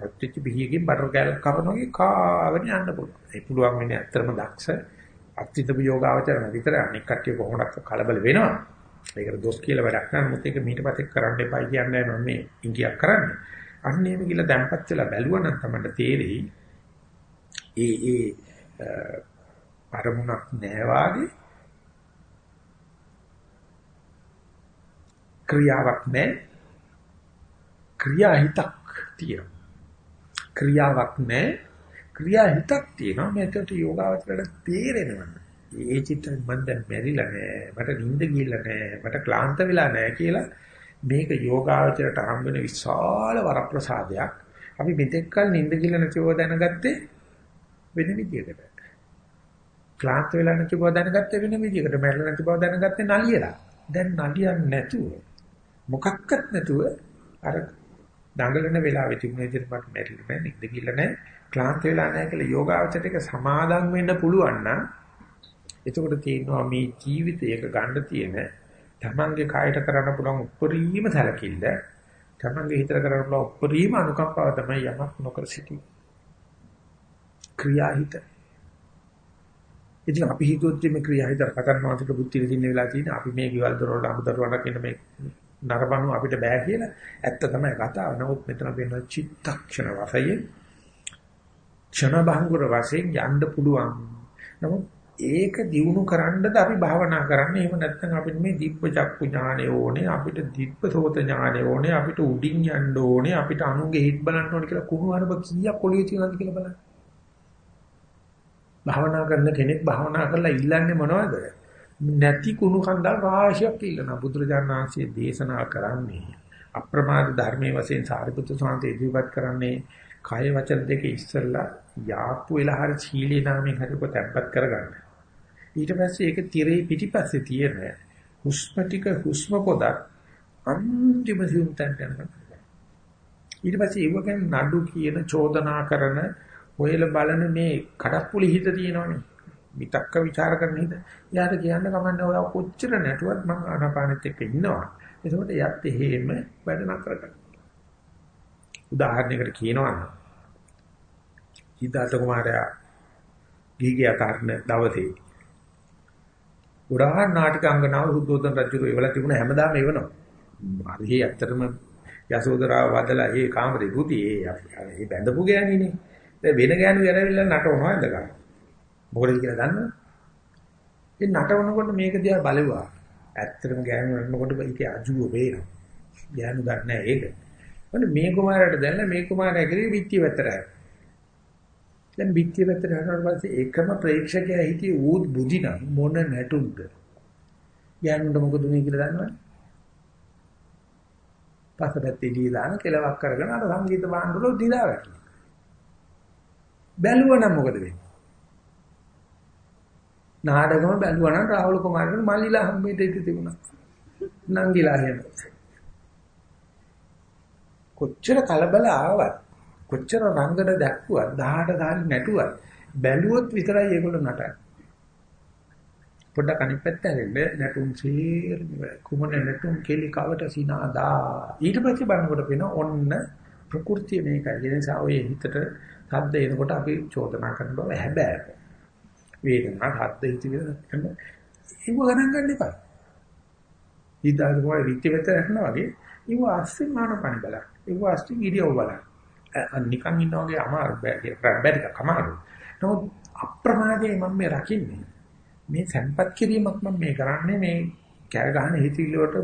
හත්තිච්ච බිහියකින් බටර් කෑල්ලක් කපනවා වගේ කාගෙන යන්න පුළුවන්. ඒ පුළුවන් වෙන්නේ ඇත්තම දක්ෂ අත්විඳපු යෝගාවචරණ විතර අනෙක් කට්ටිය කොහොමද කලබල වෙනවා. ඒකට දොස් කියලා වැඩක් නැහැ. මොකද ඒක මීට පස්සේ කරන්න එපා කියන්නේ මම මේ ඉංගියක් කරන්නේ. අන්න එහෙම කියලා දැම්පත් වෙලා බැලුවා නම් තමයි තේරෙයි. ඒ ඒ අරමුණක් නැහැ වාගේ ක්‍රියාවක් නැහැ. ක්‍රියා හිතක් තියෙනවා. ක්‍රියාවක් නැහැ. ක්‍රියා හිතක් තියෙනවා. මේකට යෝගාවචරයට තේරෙනවා. ඒ චිත්ත මම දැන් මැරිලා නෑ. මට නිින්ද ගිහිල්ලා නෑ. මට ක්ලාන්ත වෙලා නෑ කියලා මේක යෝගාවචරයට හම්බෙන විශාල වරප්‍රසාදයක්. අපි මෙතෙක් කල නිින්ද ගිහිල්ලා නැතිව දැනගත්තේ වෙන විදියකට. ක්ලාන්ත වෙලා නැති බව දැනගත්තේ වෙන විදියකට. මැරෙලා නැති බව දැනගත්තේ නලියලා. දැන් නලියන්නේ නැතුව මොකක්වත් නැතුව අර දඟලන වෙලාවෙ තිබුණ විදිහට මට මැරිලා නෑ. නිින්ද ගිහිල්ලා නෑ. ක්ලාන්ත වෙලා නෑ කියලා යෝගාවචරයට සමාදම් වෙන්න පුළුවන් නම් එතකොට තියෙනවා මේ ජීවිතයක ගන්න තියෙන තමන්ගේ කායට කරන්න පුළුවන් උපරිම සැලකිල්ල තමන්ගේ හිතට කරන්න පුළුවන් උපරිම අනුකම්පාව තමයි යමක් නොකර සිටීම. ක්‍රියාහිත. ඉතින් අපි හිතුවොත් මේ ක්‍රියාහිත පටන් වාසික බුද්ධිය දින්න වෙලා තියෙන අපි මේ ගෙවල් දොරවල් අමුදරුවන්ට කියන මේ නරබණු අපිට බෑ කියලා ඇත්ත තමයි කතාව. නමුත් මෙතන වෙන චිත්තක්ෂණ වශයෙන් ක්ෂණ භංගුර වශයෙන් යන්න පුළුවන්. නමුත් ඒක දිනු කරන්නද අපි භාවනා කරන්නේ එහෙම නැත්නම් අපිට මේ දිබ්බ චක්කු ඥානෙ ඕනේ අපිට දිබ්බ සෝත ඥානෙ ඕනේ අපිට උඩින් යන්න ඕනේ අපිට අනුගේ හිත් බලන්න ඕනේ කියලා කුණු අරබ කීයක් ඔළුවේ තියනවද කියලා බලන්න. භාවනා කරන කෙනෙක් භාවනා කරලා ඉල්ලන්නේ මොනවද? නැති කුණු කන්දල් රාශියක් ඉල්ලනවා. බුදුරජාණන් වහන්සේ දේශනා කරන්නේ අප්‍රමාද ධර්මයේ වශයෙන් සාරිපුත්‍ර සාන්ත ඉදිරිපත් කරන්නේ කය වචන දෙක ඉස්සල්ලා යාප්පු වෙලා හරි සීලේ නාමයෙන් හරි පොතක්පත් කරගන්න. ඊට පස්සේ ඒක tire පිටිපස්සේ තියෙන හුස්ම ටික හුස්ම පොදක් අන්තිම සිුම්තන් කරනවා. ඊට පස්සේ ඒව ගැන නඩු කියන චෝදනා කරන ඔයල බලන මේ කඩප්පුලි හිත තියෙනවනේ. විතක්ක ਵਿਚාර කරන හිත. යාට කියන්න කමන්නේ ඔය කොච්චර නැටුවත් මම ආනාපානෙත් එක්ක ඉන්නවා. ඒකෝට යත් එහෙම වැඩ නතර කරනවා. උදාහරණයකට කියනවා නම් සිද්ධාර්ථ කුමාරයා ගීගේ අතාරන දවසේ පුරා නාටිකාංගනාව සුද්ධෝදන රජු ඒවලා තිබුණ හැමදාම එවනවා. හරි ඇත්තටම යසෝදරාව වදලා ඒ කාමරේ දුති ඒ ඒ බැඳපු ගෑණිනේ. දැන් වෙන ගෑනු යනවිල්ල නටවනවා ඉඳගන්න. මොකද කියලා දන්නවද? ඒ නටවනකොට මේක දිහා බලුවා. ඇත්තටම ගෑනු නටනකොට ඒකේ අජුව වේනවා. ගෑනු ගන්න නැහැ ඒක. මොන මේ කුමාරයාට දැන්න මේ කුමාරයා කිරි පිටිය වැතරයි. දැන් පිටිය වැතර හරවට පස්සේ එකම ප්‍රේක්ෂකයා හිටියේ ඌත් බුදින මොන නැටුම්ද? යන්නට මොකද මේ කියලා දන්නවද? පස්සපැත්තේ දීලාන කෙලවක් කරගෙන අර සංගීත භාණ්ඩවල දිලා වැටෙනවා. බැලුවනම් මොකද වෙන්නේ? නාටකම බැලුවා නම් රාහුල කුමාරට මල්ලිලා හම්බෙට ඉති තිබුණා. නංගිලා එහෙම. කොච්චර කලබල ආවත් කොච්චර රංගන දැක්කුවත් 18 ගානේ නැටුවත් බැලුවොත් විතරයි ඒගොල්ලෝ නටන්නේ. පොඩ්ඩක් අනිත් පැත්ත හැරෙන්න නැටුම් සීරම කුමන නැටුම් කෙලි කවට සිනාදා. ඊට පස්සේ බලනකොට වෙන ඔන්න ප්‍රകൃතිය මේකයි. ඒ නිසා ඔය හිතට සද්ද එනකොට අපි චෝදනා කරන බව හැබැයි වේදනා හද්ද හිතවිල ඒව ගණන් ගන්න එපා. ඊදාක මොකද විච්ච වෙත යනවා වගේ. ඒව අස්සින් මාන පණ බලන්න. ඒව අස්සින් ඉරියව් බලන්න. නිකන් ඉන්නා වගේ අමාරු බැරි කමාරු. නමුත් අප්‍රමාදයේ මම මේ රකින්නේ. මේ සම්පත් කිරීමක් මම මේ කරන්නේ මේ කෑ ගහන හිතිවිලි වලට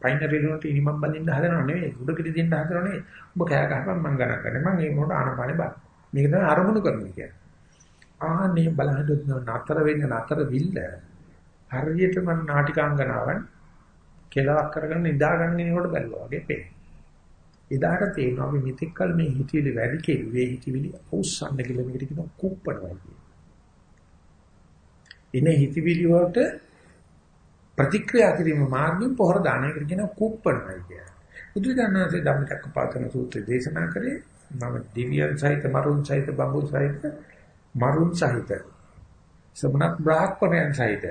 පයින්නරි වලට ඉනිමම් බඳින්න හදනව නෙවෙයි. උඩකට දෙන්න හදනව නෙවෙයි. ඔබ කෑ ගහපන් මම ගණන් කරන්නේ. මම ඒ මොකට ආනපානේ බා. මේක තමයි අරමුණු කරන්නේ කියන්නේ. ආන්නේ බලහඳුත් නතර වෙන්න නතර විල්ල. හරියට මම නාටිකාංගනාවන් කෙලවක් කරගෙන නිදාගන්න ඉනකොට බැලුවා වගේ පේනවා. එදාට තේරෙනවා අපි මෙතෙක් කල මේ හිතවිලි වැඩි කෙරුවේ හිතවිලි අවුස්සන්න කියලා මේකට කියනවා කුප්පනවා කියන්නේ. ඉනේ හිතවිලි වලට ප්‍රතික්‍රියා කිරීම මාර්ගයෙන් පොහොර දාන එකට කියනවා කුප්පනවා කියන්නේ. බුදුදහමේ ධම්මචක්කපවත්තන සූත්‍රය දේශනා කරේ මම දිව්‍යයන් සහිත මරුන් සහිත බඹුන් සහිත මරුන් සහිත සමනක් බ්‍රාහ්මණයන් සහිත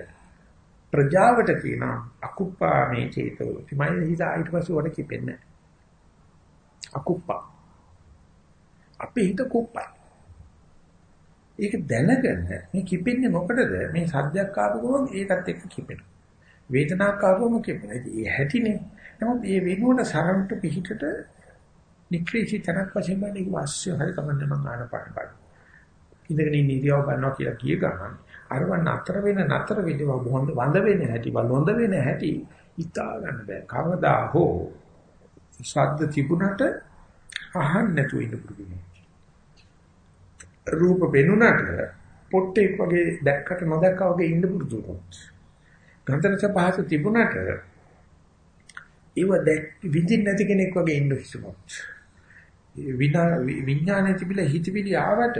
ප්‍රජාවට කියන අකුප්පා මේ චේතෝ. ඉතින් හිත ඊට පස්සේ වඩ කිපෙන්නේ අකුප්පා. අපේ හිත කුප්පයි. ඒක දැනගෙන මේ කිපෙන්නේ මොකටද? මේ සද්දයක් ආපු ගමන් ඒකත් එක්ක කිපෙනවා. වේදනාවක් ආවම කිපෙනවා. ඒ හැටිනේ. නමුත් මේ වෙනුවට සරන්ට පිහිටට නික්‍රීචි තරක් වශයෙන් බලන්නේ වාස්‍ය හරි කමන්නේ මම ආනපාන බලන. ඉඳගෙන ඉන්න ඉරියව් ගන්නවා කියලා කිය ගමන් අරව නතර වෙන නතර වෙදව බොහොඳ වඳ වෙන හැටි බලොඳ වෙන හැටි හිතා ගන්න බෑ. කවදා හෝ ශබ්ද තිබුණට අහන්න නැතුව ඉන්න පුරුදු රූප වෙනුණට පොට්ටෙක් වගේ දැක්කට නොදැක්කා වගේ ඉන්න පුරුදු වුණොත්. ගන්ධරස පහස තිබුණට ඒව දැක් විඳින්න නැති කෙනෙක් වගේ ඉන්න හිසුනොත්. විඥානයේ තිබිලා හිතවිලි ආවට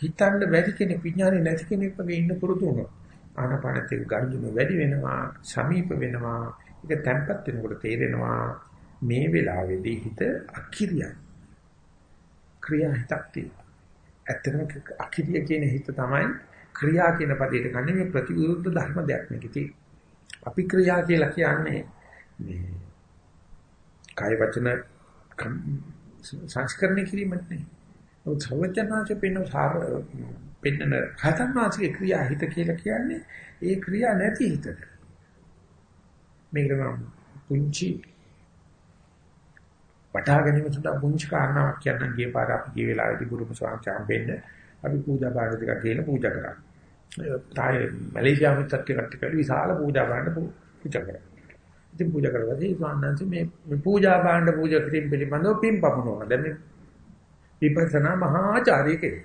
හිතන්න බැරි කෙනෙක් විඥානේ නැති කෙනෙක් වගේ ඉන්න පුරුදු වුණා. ආනපානත් එක්ක ගනුදෙනු වැඩි වෙනවා, සමීප වෙනවා. ඒක තැම්පත් වෙනකොට තේරෙනවා මේ වෙලාවේදී හිත අකිරියයි. ක්‍රියා හිතක් තියෙනවා. ඇත්තටම අකිරිය කියන හිත තමයි ක්‍රියා කියන පදයට ගන්නේ මේ ප්‍රතිවිරුද්ධ ධර්ම දෙයක් මේකේ අපි ක්‍රියා කියලා කියන්නේ මේ කාය වචන සංස්කරණය කිරීමක් නෙවෙයි. ඔය සර්වඥාච පෙන්න සාර පෙන්නන හතන්වාසිකේ ක්‍රියා හිත කියලා කියන්නේ ඒ ක්‍රියා නැති හිතට. මේක නම් පුංචි වටහා ගැනීම සඳහා පුංචි කාරණාවක් කියන්න ගිය පාර අපි ගිය වෙලාවේදී ගුරුම ස්වාමීන් වෙන්න අපි පූජා පාඩ ටිකක් කියලා පූජා කරා. තායි මැලේසියාවෙ තත්ත්වයකට කියලා විශාල පූජා පාඩ පූජා කරා. ඉතින් පූජා කරලා ඉතින් ස්වාමීන් මේ මේ පූජා පාඩ පූජා කිරීම පිළිබඳව පින් පමුණුවා. දැන් මේ විපස්සනා මහාචාර්ය කෙනෙක්.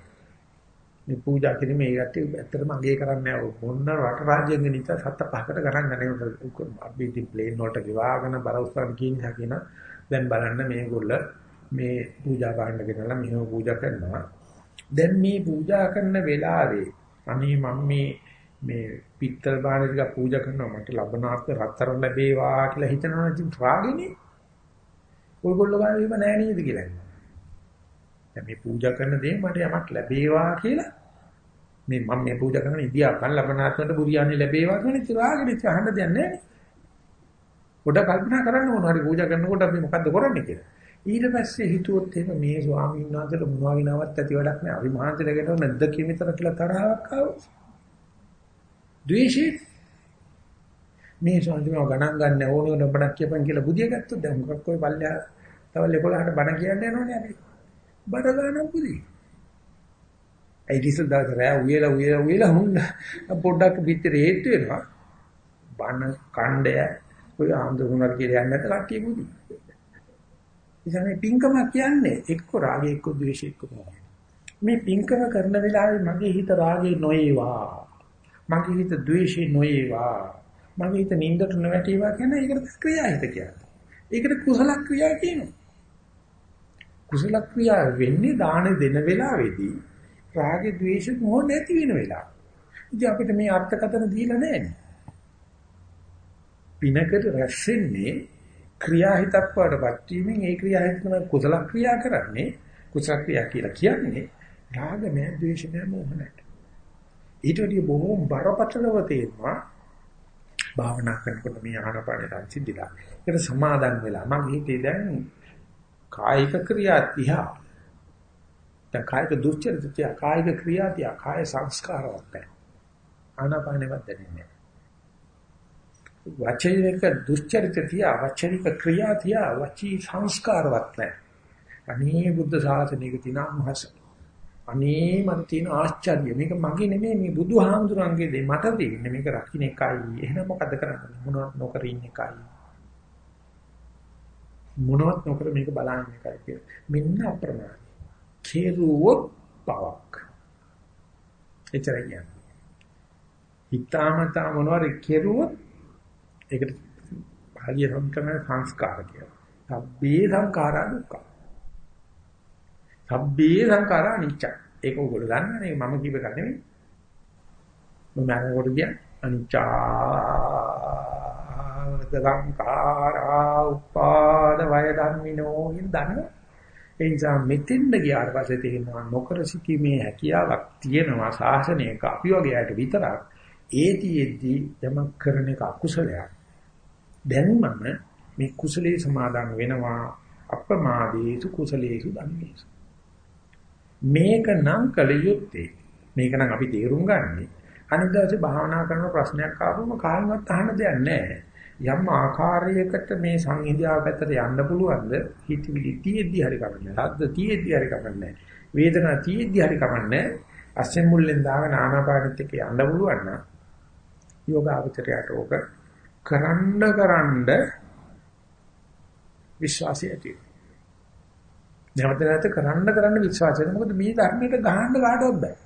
මේ පූජා කිරීම ඒකට ඇත්තටම අගේ කරන්නේ මොන රට රාජ්‍යයෙන් නිසා සත්ත පහකට ගණන් ගන්න අපි ඉතින් ප්ලේන් වලට ගෙවාගෙන බරවස්තන් කියන හැකින දැන් බලන්න මේගොල්ල මේ පූජා කාණ්ඩ ගෙනලා මෙහෙම පූජා කරනවා. දැන් මේ පූජා කරන වෙලාවේ අනේ මම මේ මේ පිත්තල් බාන ටික පූජා කරනවා. මට ලබනාත් රත්තරන් ලැබේවා කියලා හිතනවා ඉතින් රාගෙනේ. ඔයගොල්ලෝ ගාන එහෙම නෑ නේද කියලා. දැන් මේ පූජා කරන දේ මට යමක් ලැබේවා කියලා. මේ මම මේ පූජා කරන ඉදියාපන් ලබනාත්මට බුරියානි ලැබේවා කියන ඉතිරාගෙට අහන්න දෙයක් නැහැ. පොඩ කල්පනා කරන්න ඕන හරි පූජා කරනකොට අපි මොකද්ද කරන්නේ කියලා. ඊට පස්සේ හිතුවොත් එහෙම මේ ස්වාමීන් වහන්සේට මොනවා විනාවක් ඇති වැඩක් නැහැ. අපි මහන්සියලගෙන නැද්ද කිමිතර කියලා තරහක් ආවොත්. ද්වේෂේ මේ ස්වාමීන් ගණන් ගන්න ඕනේ ඕන බණක් කියපන් කියලා බුදිය ගත්තොත් දැන් මොකක් කොයි පල්ලෙහා තවල් 11ට බණ කියන්න යනෝනේ අපි. බඩ ගන්න පුදී. ඒ දිසල් දාස රෑ උයලා උයලා උයලා හුන්න පොඩ්ඩක් පිටර හේතු වෙනවා. බන කණ්ඩය ඔය ආන්දරුණක් කියලා යන්නේ නැත කට්ටිය බුදි. ඉතින් පින්කම කියන්නේ එක්ක රාගය එක්ක ද්වේෂය එක්ක තමයි. මේ පින්කම කරන වෙලාවේ මගේ හිත රාගේ නොයේවා. මගේ හිත ද්වේෂේ නොයේවා. මගේ හිත නින්දට නොවැටේවා කියන එකට ක්‍රියාහිත කියන්නේ. ඒකට කුසල ක්‍රියා කියනවා. කුසල ක්‍රියා වෙන්නේ දාන දෙන වෙලාවේදී රාග ద్వේෂ මොහ නැති වෙන වෙලාව. ඉතින් අපිට මේ අර්ථකථන දීලා නැහැ. පිනකට රැස්ෙන්නේ ක්‍රියාහිතක් වඩපත් වීමෙන් ඒ ක්‍රියාහිත තමයි කුසල ක්‍රියා කරන්නේ. කුසල ක්‍රියා කියලා කියන්නේ රාග නැහැ, ద్వේෂ නැහැ, මොහ නැහැ. ඊට වඩා බොහෝ බරපතලව තේරෙනවා භාවනා කරනකොට මේ ආහනපාන සංසිද්ධිලා. ඒක සමාදන් වෙලා මම හිතේ දැන් කායික ක්‍රියා තියා දැන් කායික දුස්චරිත තියා කායික ක්‍රියා තියා කාය සංස්කාරවත් නැහැ ආනාපානෙවත් දැනෙන්නේ වචනික දුස්චරිත තියා වචනික ක්‍රියා තියා වචී සංස්කාරවත් නැහැ අනේ බුද්ධ ශාසනයක තියෙන මහස අනේ මට තියෙන ආශ්චර්ය මේක මගේ නෙමෙයි මේ බුදුහාමුදුරන්ගේ දෙ මට දෙන්නේ මේක රකින්න එකයි එහෙනම් මොකද කරන්නේ මොනවත් නොකර ඉන්න එකයි මොනවත් නොකර මේක බලන්න එකයි කියලා. මෙන්න අප්‍රමාණයි. කෙරුවොත් පවක්. එච්චරයි කියන්නේ. හිතාමතා මොනවාරි කෙරුවොත් ඒකට භාග්‍ය සම්කරණ සංස්කාර කියලා. සබ්බේ සංඛාරා දුක්ඛ. සබ්බේ සංඛාරා අනිච්ච. ඒක උගල දන්නනේ මම කියව එක නෙමෙයි. මම අරකට කියන්නේ අනිච්චා සංඛාරා උපාද වය ධම්මිනෝ කියන දන්න ඒ නිසා මෙතෙන්ද ගියාට පස්සේ තේරෙනවා නොකර සිටීමේ හැකියාවක් තියෙනවා සාසනයක අපි වගේ අයට විතරක් ඒතිෙද්දි යමක් කරන එක අකුසලයක් දැන් මම මේ කුසලයේ සමාදන් වෙනවා අප්‍රමාදේසු කුසලේසු ධම්මේසු මේක නම් කල යුත්තේ මේක නම් අපි තේරුම් ගන්නෙ. අනිත් දවසේ භාවනා කරන ප්‍රශ්නයක් ආවම කායිමත් අහන්න දෙයක් නැහැ. යම් ආකාරයකට මේ සංහිඳියාව පැත්තට යන්න පුළුවන්ද? හිතවිලි තියෙද්දි හරි කමන්නේ. රද්ද තියෙද්දි හරි කමන්නේ. වේදනා තියෙද්දි හරි කමන්නේ. අස්සෙන් මුල්ලෙන් දාගෙන ආනාපානෙත් එක්ක යන්න පුළුවන් නම් යෝගාවචරයට ඕක කරන්න කරන්න විශ්වාසය ඇති වෙනවා. නැවත නැවත කරන්න කරන්න විශ්වාසය. මොකද මේ ධර්මයට ගහන්න කාටවත් බෑ.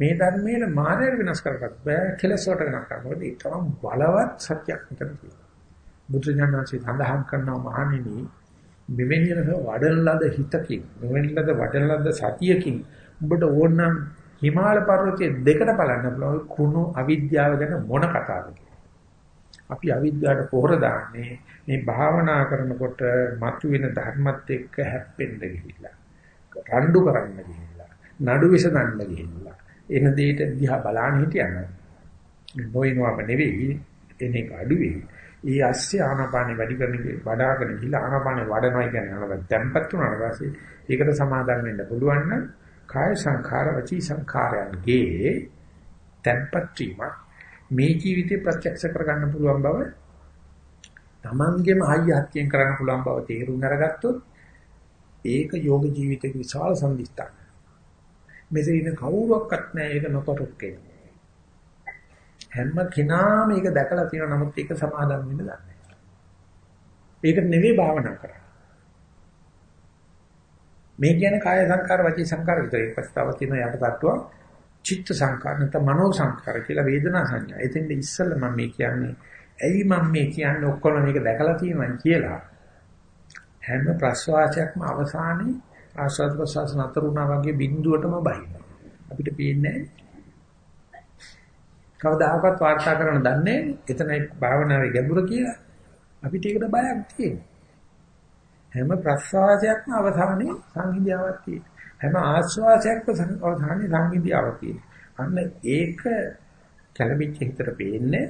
මේ ධර්මයේ මායය වෙනස් කරගන්න බෑ. කෙලස් වලට වෙනස් කරන්න. මොකද ඒ තරම් බලවත් සත්‍යයක් මෙතන තියෙනවා. බුදුජානනාංශي සඳහන් කරනවා මහණෙනි මෙවැනි වඩන ලද හිතකින් මෙවැනි ලද වඩන ලද සතියකින් ඔබට ඕනනම් හිමාල පර්වතයේ දෙකට බලන්න පුළුවන් කුණු අවිද්‍යාව ගැන මොන කතාවද අපි අවිද්‍යාවට පොහොර දාන්නේ මේ භාවනා කරනකොට මතුවෙන ධර්මත් එක්ක හැප්පෙන්න ගිහිල්ලා රණ්ඩු කරන්න ගිහිල්ලා නඩු විසඳන්න ගිහිල්ලා එන දෙයට දිහා බලන්න හිටියන නොයනවාම නෙවෙයි එන එක අඩු වෙයි. ඊ ඇස්සේ ආනාපානෙ වැඩි කරන වඩාගෙන ගිහිල්ලා ආනාපානෙ වඩනවා කියන්නේ අනවද තැම්පත් වුණාට පස්සේ ඒකට සමාදම් වෙන්න පුළුවන් නම් කාය සංඛාර වචී සංඛාරයන්ගේ තැම්පත් වීම මේ ජීවිතේ ප්‍රත්‍යක්ෂ කරගන්න පුළුවන් බව තමන්ගේම හයිය හත්යෙන් කරන්න පුළුවන් බව තේරුම් අරගත්තොත් ඒක යෝග ජීවිතයේ විශාල සම්දිස්ථාන. මෙසේ ඉන්න කවුරක්වත් නැහැ ඒක නොකරොක්කේ. හැම කෙනාම මේක දැකලා තියෙනවා නමුත් ඒක සමාදම් වෙන්න දන්නේ නැහැ. ඒක නෙවෙයි භාවනා කරන්නේ. මේ කියන්නේ කාය සංකාර වචී සංකාර විතරයි. ප්‍රස්තාව තියෙන යට තට්ටුව චිත්ත සංකාර නැත්නම් මනෝ සංකාර කියලා වේදනා සංඥා. එතෙන්ද ඉස්සෙල්ලා මම මේ කියන්නේ ඇයි මම මේ කියන්නේ ඔක්කොම මේක දැකලා තියෙනවා කියලා. හැම ප්‍රශ්වාසයක්ම අවසානයේ ආස්වාද ප්‍රසවාස නතර වුණා වගේ බිඳුවටම බහිනවා. අපිට පේන්නේ කවදාහක්වත් වාර්තා කරන්න දන්නේ එතනයි භාවනාවේ ගැඹුර කියලා. අපිට ඒකට බයක් තියෙනවා. හැම ප්‍රශ්වාසයක්ම අවසානයේ සංහිඳියාවක් තියෙනවා. හැම ආශ්වාසයක්ම අවසානයේ සංහිඳියාවක් තියෙනවා. අන්න ඒක කැළඹිච්ච හිතට පේන්නේ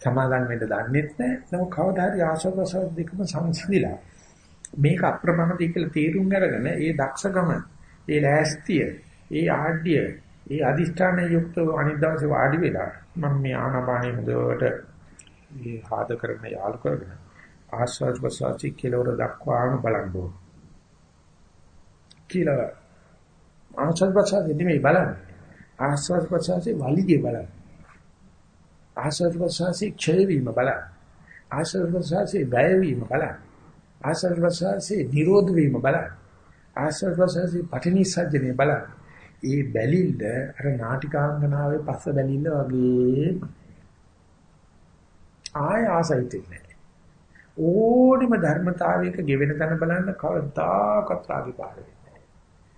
සමාදන් වෙන්න දන්නෙත් නැහැ. නමුත් කවදා හරි ආශ්වාස දෙකම සංසිඳිලා මේක අප්‍රමාණදී කියලා තීරුම් අරගෙන ඒ දක්ෂකම, ඒ ලෑස්තිය, ඒ ආඩ්‍ය, ඒ අදිෂ්ඨාන යුක්තව අනිත් දවසේ වාඩි වෙලා මම මේ ආනාපානිය හොඳට මේ ආද කරගෙන යාලු කරගෙන ආස්වාද ප්‍රසවාසී කෙලවර දක්වාම බලන්න ඕන. කියලා ආස්වාද ප්‍රසවාසී නෙමෙයි බලන්නේ. ආස්වාද ප්‍රසවාසී වලිගේ බලන්න. ආස්වාද ප්‍රසවාසී ක්ෂය වීම බලන්න. ආස්වාද ප්‍රසවාසී වැය වීම බලන්න. ආස්වාද ප්‍රසවාසී නිරෝධ වීම බලන්න. ආස්වාද ප්‍රසවාසී පටිනිසජ්ජනේ බලන්න. ඒ බැලිල්ල අර නාටිකාංගනාවේ පස්ස බැලිල්ල වගේ ආය ආසයිතෙන්නේ ඕනෙම ධර්මතාවයක ගෙවෙන තැන බලන්න කවදාකවත් රාගය පහළ වෙන්නේ නැහැ.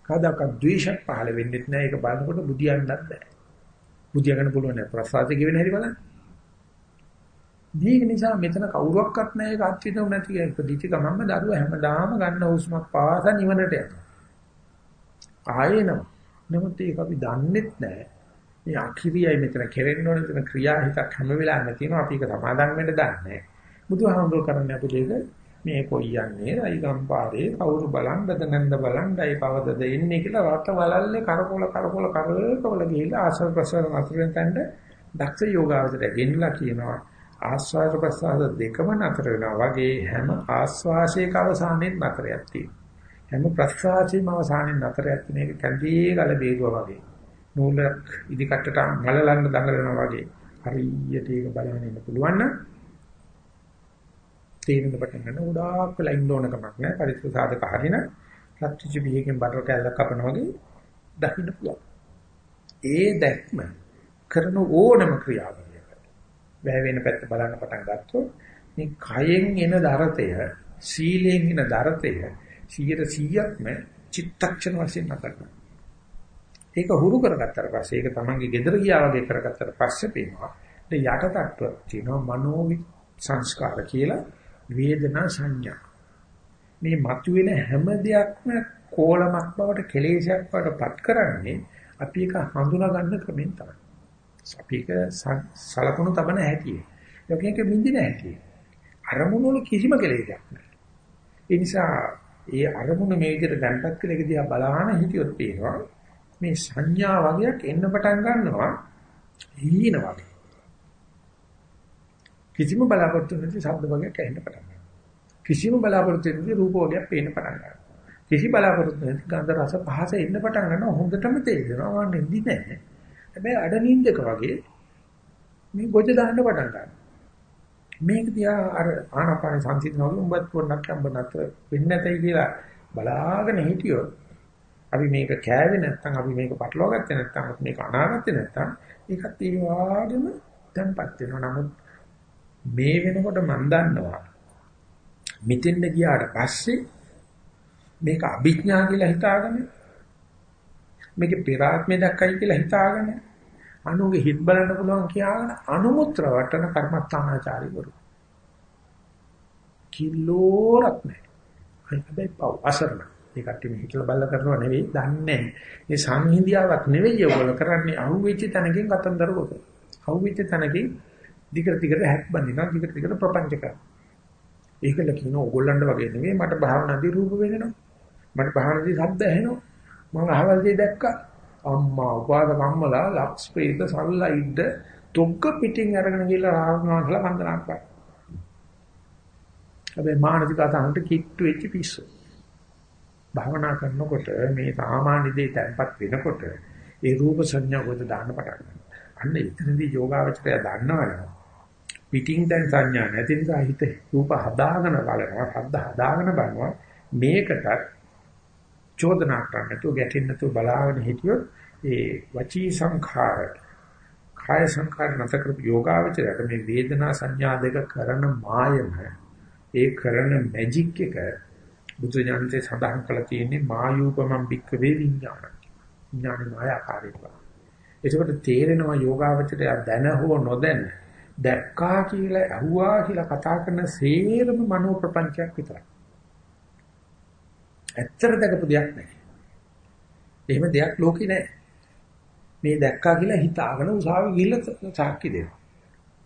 කවදාකවත් ද්වේෂයක් පහළ වෙන්නේ නැහැ. ඒක බලනකොට බුදියන්නත් බෑ. බුදියගන්න පුළුවන් නෑ. ප්‍රසාදේ ගෙවෙන හැටි බලන්න. මේක නිසා මෙතන කවුරක්වත් නැහැ ඒක අත්විඳු නැති කෙනෙක්. දිටි ගමම්ම දරුවා හැමදාම ගන්න හුස්මක් පාස නිවනට යනවා. ආයෙනම. නමුත් ඒක අපි දන්නෙත් නැහැ. මේ අක්‍රියයි මෙතන කෙරෙන්න ඕන මෙතන ක්‍රියා හිතක් හැම වෙලාවෙම තියෙනවා. අපි ඒක සමාදන් වෙන්න දන්නේ නැහැ. බුදුහාමුදුර කරන්නේ අපිට ඒක මේ කොයි යන්නේ? අයිගම්පාරේ කවුරු බලන් බදනන්ද බලන් ඩයි පවදද එන්නේ කියලා වට වලල්ලේ කරකොල කරකොල කරකවල ගිහිල්ලා ආශ්‍රව ප්‍රසාර අතරින් තැන්න දක්ෂ යෝගාවචරය ගෙන්නලා කියනවා. ආස්වාද ප්‍රසාර දෙකම නතර වෙනවා. වගේ හැම ආස්වාසයක අවසානයේ නතරයක් තියෙනවා. හැම ප්‍රසආසීම අවසානයේ නතරයක් තියෙන එක කැඳේ ගල බේරුවා වගේ. නූලක් ඉදිකටට මලලන්න දඟලනවා වගේ. හරියට ඒක බලන්න ඉන්න පුළුවන් නම් තේරෙන්න පටන් ගන්න උඩාක් වෙලා ඉන්න ඕන කමක් නැහැ. පරිසර සාධක හරින රත්විච බියකින් බටර් කැල්ලක් කපනවා වගේ දකින්න පුළුවන්. ඒ දැක්ම කරන ඕනම ක්‍රියාවලියක වැය වෙන පැත්ත බලන්න පටන් ගත්තොත් මේ කයෙන් එන දරතය, සීලයෙන් එන දරතය 100%ක්ම චිත්තක්ෂණ වශයෙන් නැතර ඒක හුරු කරගත්තට පස්සේ ඒක තමන්ගේ gedara ගියා වගේ කරගත්තට පස්සේ පේනවා. ඒ යට තත්ත්ව තියෙනවා මනෝ සංස්කාර කියලා වේදනා සංඥා. මේ මතුවෙන හැම දෙයක්ම කෝලමක් බවට කෙලෙසයක් බවට පත් කරන්නේ අපි එක හඳුනා ගන්න ක්‍රමෙන් තමයි. අපි එක සලකුණු තබන හැටි. යකෙක මිදින හැටි. අරමුණු වල කිසිම කෙලෙසයක් නැහැ. ඒ නිසා ඒ අරමුණ මේ විදිහට දැන්පත් කියලා එක දිහා බලාන හිටියොත් පේනවා මේ සංඥා වගේක් එන්න පටන් ගන්නවා හීන වගේ. කිසිම බලාපොරොත්තු නැති ශබ්ද වගේක් ඇහෙන්න පටන් ගන්නවා. කිසිම බලාපොරොත්තු නැති රූප වගේක් පේන්න පටන් ගන්නවා. කිසි බලාපොරොත්තු නැති ගන්ධ රස පහස එන්න පටන් ගන්නවා හොඳටම තේරෙනවා මම නිදි නැහැ. හැබැයි අඩ නින්දක වගේ මේ ගොජ දාන්න පටන් ගන්නවා. මේක දිහා අර ආනාපාන සංසිඳනවා උඹත් පොන්නක් අම්බ නැතර වෙන්නේ නැතයි කියලා බලාගෙන හිටියොත් අපි මේක කෑවේ නැත්නම් අපි මේක පටලවා ගත්තේ නැත්නම් අපි මේක අනාගත්තේ නැත්නම් ඒකත් ඒ වගේම තැම්පත් වෙනවා. නමුත් මේ වෙනකොට මම දන්නවා මෙතෙන්ද ගියාට පස්සේ මේක අභිඥා කියලා හිතාගෙන මේක පෙරාත්මය දැක්කයි කියලා හිතාගෙන අනුගේ හිත බලන්න පුළුවන් කියාගෙන අනුමුත්‍ර වටන කර්මස්ථානාචාරිවරු කිලෝරක් නැහැ. හැබැයි පව් අසරණ. ඒ කට්ටිය මේ හිතලා බලලා කරනවා නෙවෙයි දන්නේ මේ සංහිඳියාවක් නෙවෙයි ඔයගොල්ලෝ කරන්නේ අහුවෙච්ච තැනකින් කතන්දර කොට. අහුවෙච්ච තැනකින් දිගට දිගට හැක් බඳිනවා දිගට දිගට ප්‍රපංච කරනවා. ඒකල කියන ඕගොල්ලන්ට වගේ නෙවෙයි මට භාවනාදී රූප වෙනවා. මට භාවනාදී ශබ්ද ඇහෙනවා. මම අහවලදී දැක්කා. අම්මා උපාද කම්මලා ලක්ස් ප්‍රේත සල්ලයිද්ද තොග්ග පිටින් අරගෙන ගිහලා රාහුණා කියලා වන්දනා කරා. හැබැයි මානසික අතහන්ට කිට්ටු වෙච්ච පිස්සු. භාවනා කරනකොට මේ සාමාන්‍ය දේ තැම්පත් වෙනකොට ඒ රූප සංඥා කොට දාන්න පටන් ගන්නවා. අන්න එතනදී යෝගාවචරය දන්නවනේ. පිටින් දැන් සංඥා නැති නිසා හිත රූප හදාගෙන බලනවා, ශබ්ද හදාගෙන බලනවා. මේකට චෝදනා කරන්න නැතුව ගැටෙන්න නැතුව බලාගෙන හිටියොත් ඒ වචී සංඛාර කාය සංඛාර නැතකර යෝගාවචරයට මේ වේදනා සංඥා දෙක කරන මායම ඒ කරන මැජික් එක බුදු ඥානයේ සඳහන් කරලා තියෙන්නේ මායූපමම් බික්කවේ විඥාන. විඥාන මායාකාරීව. ඒකට තේරෙනවා යෝගාවචරය දැන හෝ නොදැන දැක්කා කියලා අහුවා කියලා කතා කරන සේරම මනෝ ප්‍රපංචයක් විතරයි. ඇත්තට දැකපු දෙයක් නැහැ. එහෙම දෙයක් ලෝකේ නැහැ. මේ දැක්කා කියලා හිතාගෙන උසාවි ගිහිල්ලා සාක්ෂි දෙනවා.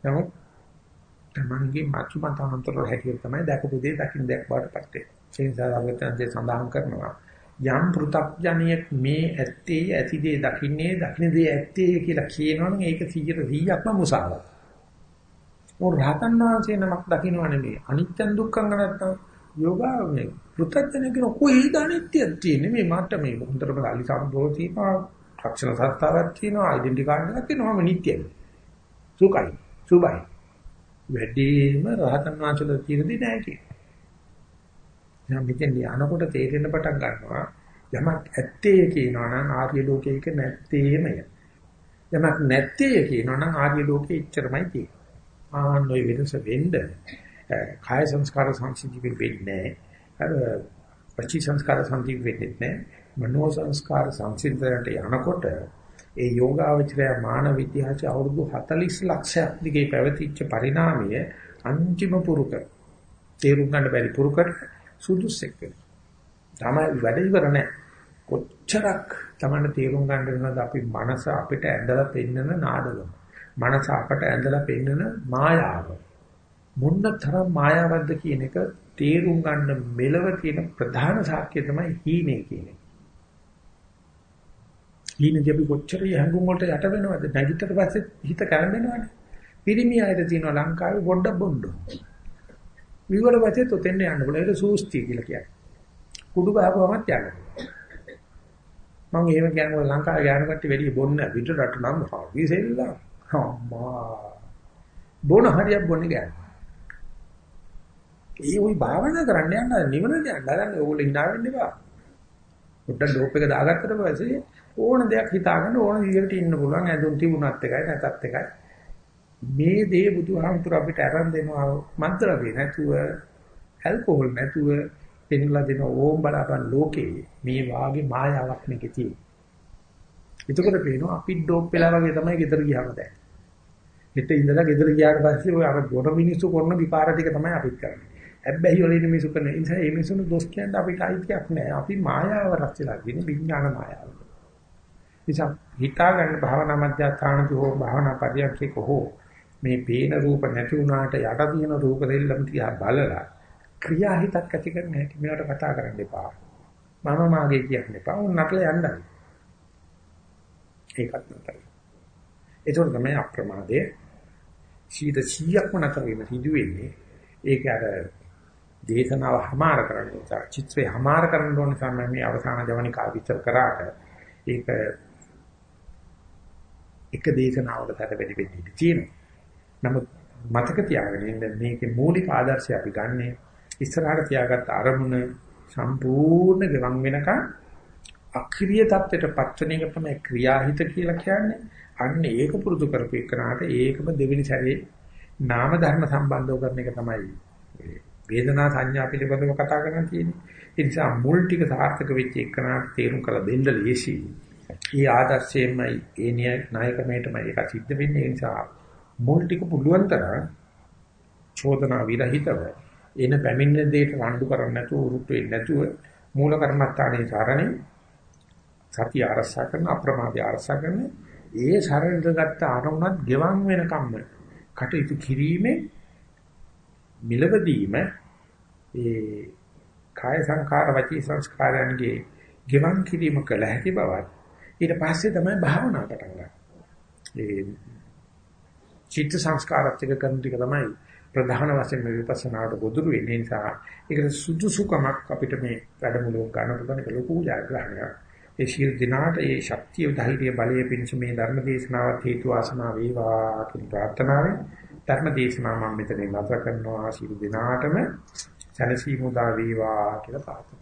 නමුත් තමන්ගේ මතු මතාන්තර හැටියට තමයි දැකපු දේ දකින්න දෙයක් බාටපත් වෙන්නේ. ඒ නිසා අවගතන්සේ සඳහන් කරනවා යම් පෘ탁ජනියෙක් මේ ඇත්තේ ඇති දේ දකින්නේ දකින්න දේ ඇත්තේ කියලා කියනවනම් ඒක 100%ක්ම මුසාවක්. මොර රහතන් වහන්සේ නමක් දකින්නව නෙමෙයි. අනිත්‍ය දුක්ඛං නැත්තම් යෝගා මේ පෘ탁ජනිය කියන කොහේද අනිත්‍යයක් තියෙන්නේ මේ මට මේ හොඳටම සල්ලි සම්බෝධ තියෙනවා. රක්ෂණ සත්තාවක් තියෙනවා. ඩෙන්ටි කාඩ් එකක් තියෙනවා. මම නිට්ටයයි. සුඛයි. සුබයි වැඩිම රහතන් වහන්සේලා තියෙනදී නෑ කියන්නේ දැන් මෙතෙන් යනකොට තේරෙන්න පටන් ගන්නවා. යමක් ඇත්තේ කියනවා නම් ආර්ය ලෝකයක නැත්තේමය. යමක් නැත්තේ කියනවා නම් ආර්ය ලෝකෙ ඉච්චරමයි තියෙන්නේ. ආන්න ඔය වෙනස වෙන්න කාය සංස්කාර සංසිද්ධි වෙන්නේ අර පචි සංස්කාර සංසිද්ධි වෙන්නේ නැහැ. මනෝ සංස්කාර සංසිද්ධියට යනකොට ඒ යෝගාවචරය මානව විද්‍යාවේ අවුරුදු 40 ලක්ෂයක් දිගේ පැවතිච්ච පරිණාමය අන්තිම පුරුක තේරුම් ගන්න බැරි පුරුකට සුදුස්සෙක් වෙනවා. තමයි වැඩ ඉවර නැහැ. කොච්චරක් Tamanne තේරුම් ගන්න වෙනවද අපි මනස අපිට ඇඳලා පෙන්නන නාඩගම. මනස අපට ඇඳලා පෙන්නන මායාව. මොන්න තරම් මායාවක්ද කියන එක තේරුම් ගන්න මෙලව තියෙන ප්‍රධාන සාක්ෂිය තමයි හීනේ කියන්නේ. හීනදී අපි කොච්චර යහඟුම් වලට යට වෙනවද? නැගිටට පස්සේ හිත කැරඹෙනවනේ. පිරිමි අයට තියෙනවා ලංකාවේ පොඩ්ඩක් බොණ්ඩෝ. විවර වචේ තොතෙන්න යන්න බල ඒක සූස්තිය කියලා කියන්නේ. කුඩු ගහපුවමත් යන්න. මම එහෙම කියන්නේ ලංකාවේ ඥාන කට්ටිය වැඩි බොන්න පිටරට නම් විසෙල්ලා. අම්මා. බොන හරියක් බොන්නේ ගෑන. ඒ ওই භාවනා කරන්න යන්න නිවන යන්න ගන්න ඕගොල්ලෝ hina වෙන්න එපා. පොඩ්ඩක් ඩෝප් එක දාගත්තට පස්සේ ඕන දෙයක් හිතාගෙන ඕන විදිහට ඉන්න පුළුවන් ඇඳුම් තිබුණත් එකයි නැතත් එකයි. මේ දේ බුදුහාමුදුර අපිට අරන් දෙනවා මන්ත්‍රය නැතුව ඇල්කොහොල් නැතුව පෙන්ලා දෙන ඕම් බලාපන් ලෝකේ මේ වාගේ මායාවක් මේකේ තියෙනවා. එතකොට පේනවා අපි ඩෝප් වෙලා වගේ තමයි ගෙදර ගියාම දැන්. හෙට ඉඳලා ගෙදර ගියාට පස්සේ ඔය අර බොර මිනිස්සු කරන විකාර ටික තමයි අපිත් කරන්නේ. හැබැයි වල ඉන්න මිනිස්සු කරන නිසා මේ මිනිස්සුන්ට දොස් කියන්න අපිට අයිතියක් නැහැ. අපි මායාව රැස්ලා තියෙන විඥාන මායාව. නිසා හිතා ගන්න භාවනා මධ්‍යස්ථානක හෝ භාවනා පරියන්කේක හෝ මේ පේන රූප නැති වුණාට යට තියෙන රූප දෙල්ලම තියා බලලා ක්‍රියා හිතක් ඇති කරන්න හැටි මේවට කතා කරන්න එපා. මම මාගේ කියන්න එපා. උන් නටල යන්නයි. ඒකත් නැතයි. ඒක තමයි අප්‍රමාදයේ සීද 100ක්ම නැතර වීම සිදු වෙන්නේ. ඒක අර දේශනාව හමාර කරන්න නිසා චිත්‍රය හමාර කරන්න ඕන නිසා මම මේ අවසාන ජවනිකා විස්තර කරාට ඒක එක දේශනාවකට තර වැඩි වෙන්නේ තියෙනවා. නමුත් මතක තියාගන්න ඉන්න මේකේ මූලික ආදර්ශය අපි ගන්නෙ ඉස්සරහට තියාගත්ත අරමුණ සම්පූර්ණ ගවන් වෙනකන් අක්‍රීය தත්ත්වයට පත්වන එක තමයි ක්‍රියාහිත කියලා කියන්නේ. අන්න ඒක පුරුදු කරපු එකනට ඒකම දෙවෙනි සැරේ නාම ධර්ම සම්බන්ධව කරන එක තමයි වේදනා සංඥා පිළිබඳව කතා කරන්න තියෙන්නේ. ඒ නිසා මුල් ටික සාර්ථක වෙච්ච එකනට තේරුම් කරලා දෙන්න ලේසි. ඒ ආදර්ශයෙන්මයි ඒ නායකමේටමයි ඒක සිද්ධ වෙන්නේ. ඒ නිසා මුල් ටික පුළුවන් තරම් චෝදනා විරහිතව එන පැමිණෙන දෙයට රණ්ඩු කරන්නේ නැතුව උරුට්ට වෙන්නේ නැතුව මූල කර්මස්ථානයේ සරණේ සතිය ආරක්ෂා කරන අප්‍රමාදය ආරක්ෂා කරන ඒ සරණට ගත්ත අරමුණත් ගෙවන් වෙනකම්ම කටයුතු කිරීමේ මිලවදීම ඒ කාය සංකාර වචී සංස්කාරයන්ගේ ගෙවන් කිරීම කළ හැකි බවත් ඊට පස්සේ තමයි භාවනා පටන් ගන්න. ඒ චිත්ත සංස්කාරත් එක්ක කරන ටික තමයි ප්‍රධාන වශයෙන් මේ විපස්සනාවට ගොදුරු වෙන්නේ නිසා ඒකට සුදුසුකමක් අපිට මේ වැඩමුළුව ගන්න පුළුවන් ඒක ලොකු ජයග්‍රහණයක්. ඒ ශීල දිනාට ඒ ශක්තිය ධෛර්ය බලය පිණිස මේ ධර්ම දේශනාවත් හේතු වාසනා වේවා කියන ප්‍රාර්ථනාවෙන් ධර්ම දේශනාව මම මෙතනින් නතර කරනවා. ශීල දිනාටම සැනසීම උදා වේවා කියලා ප්‍රාර්ථනා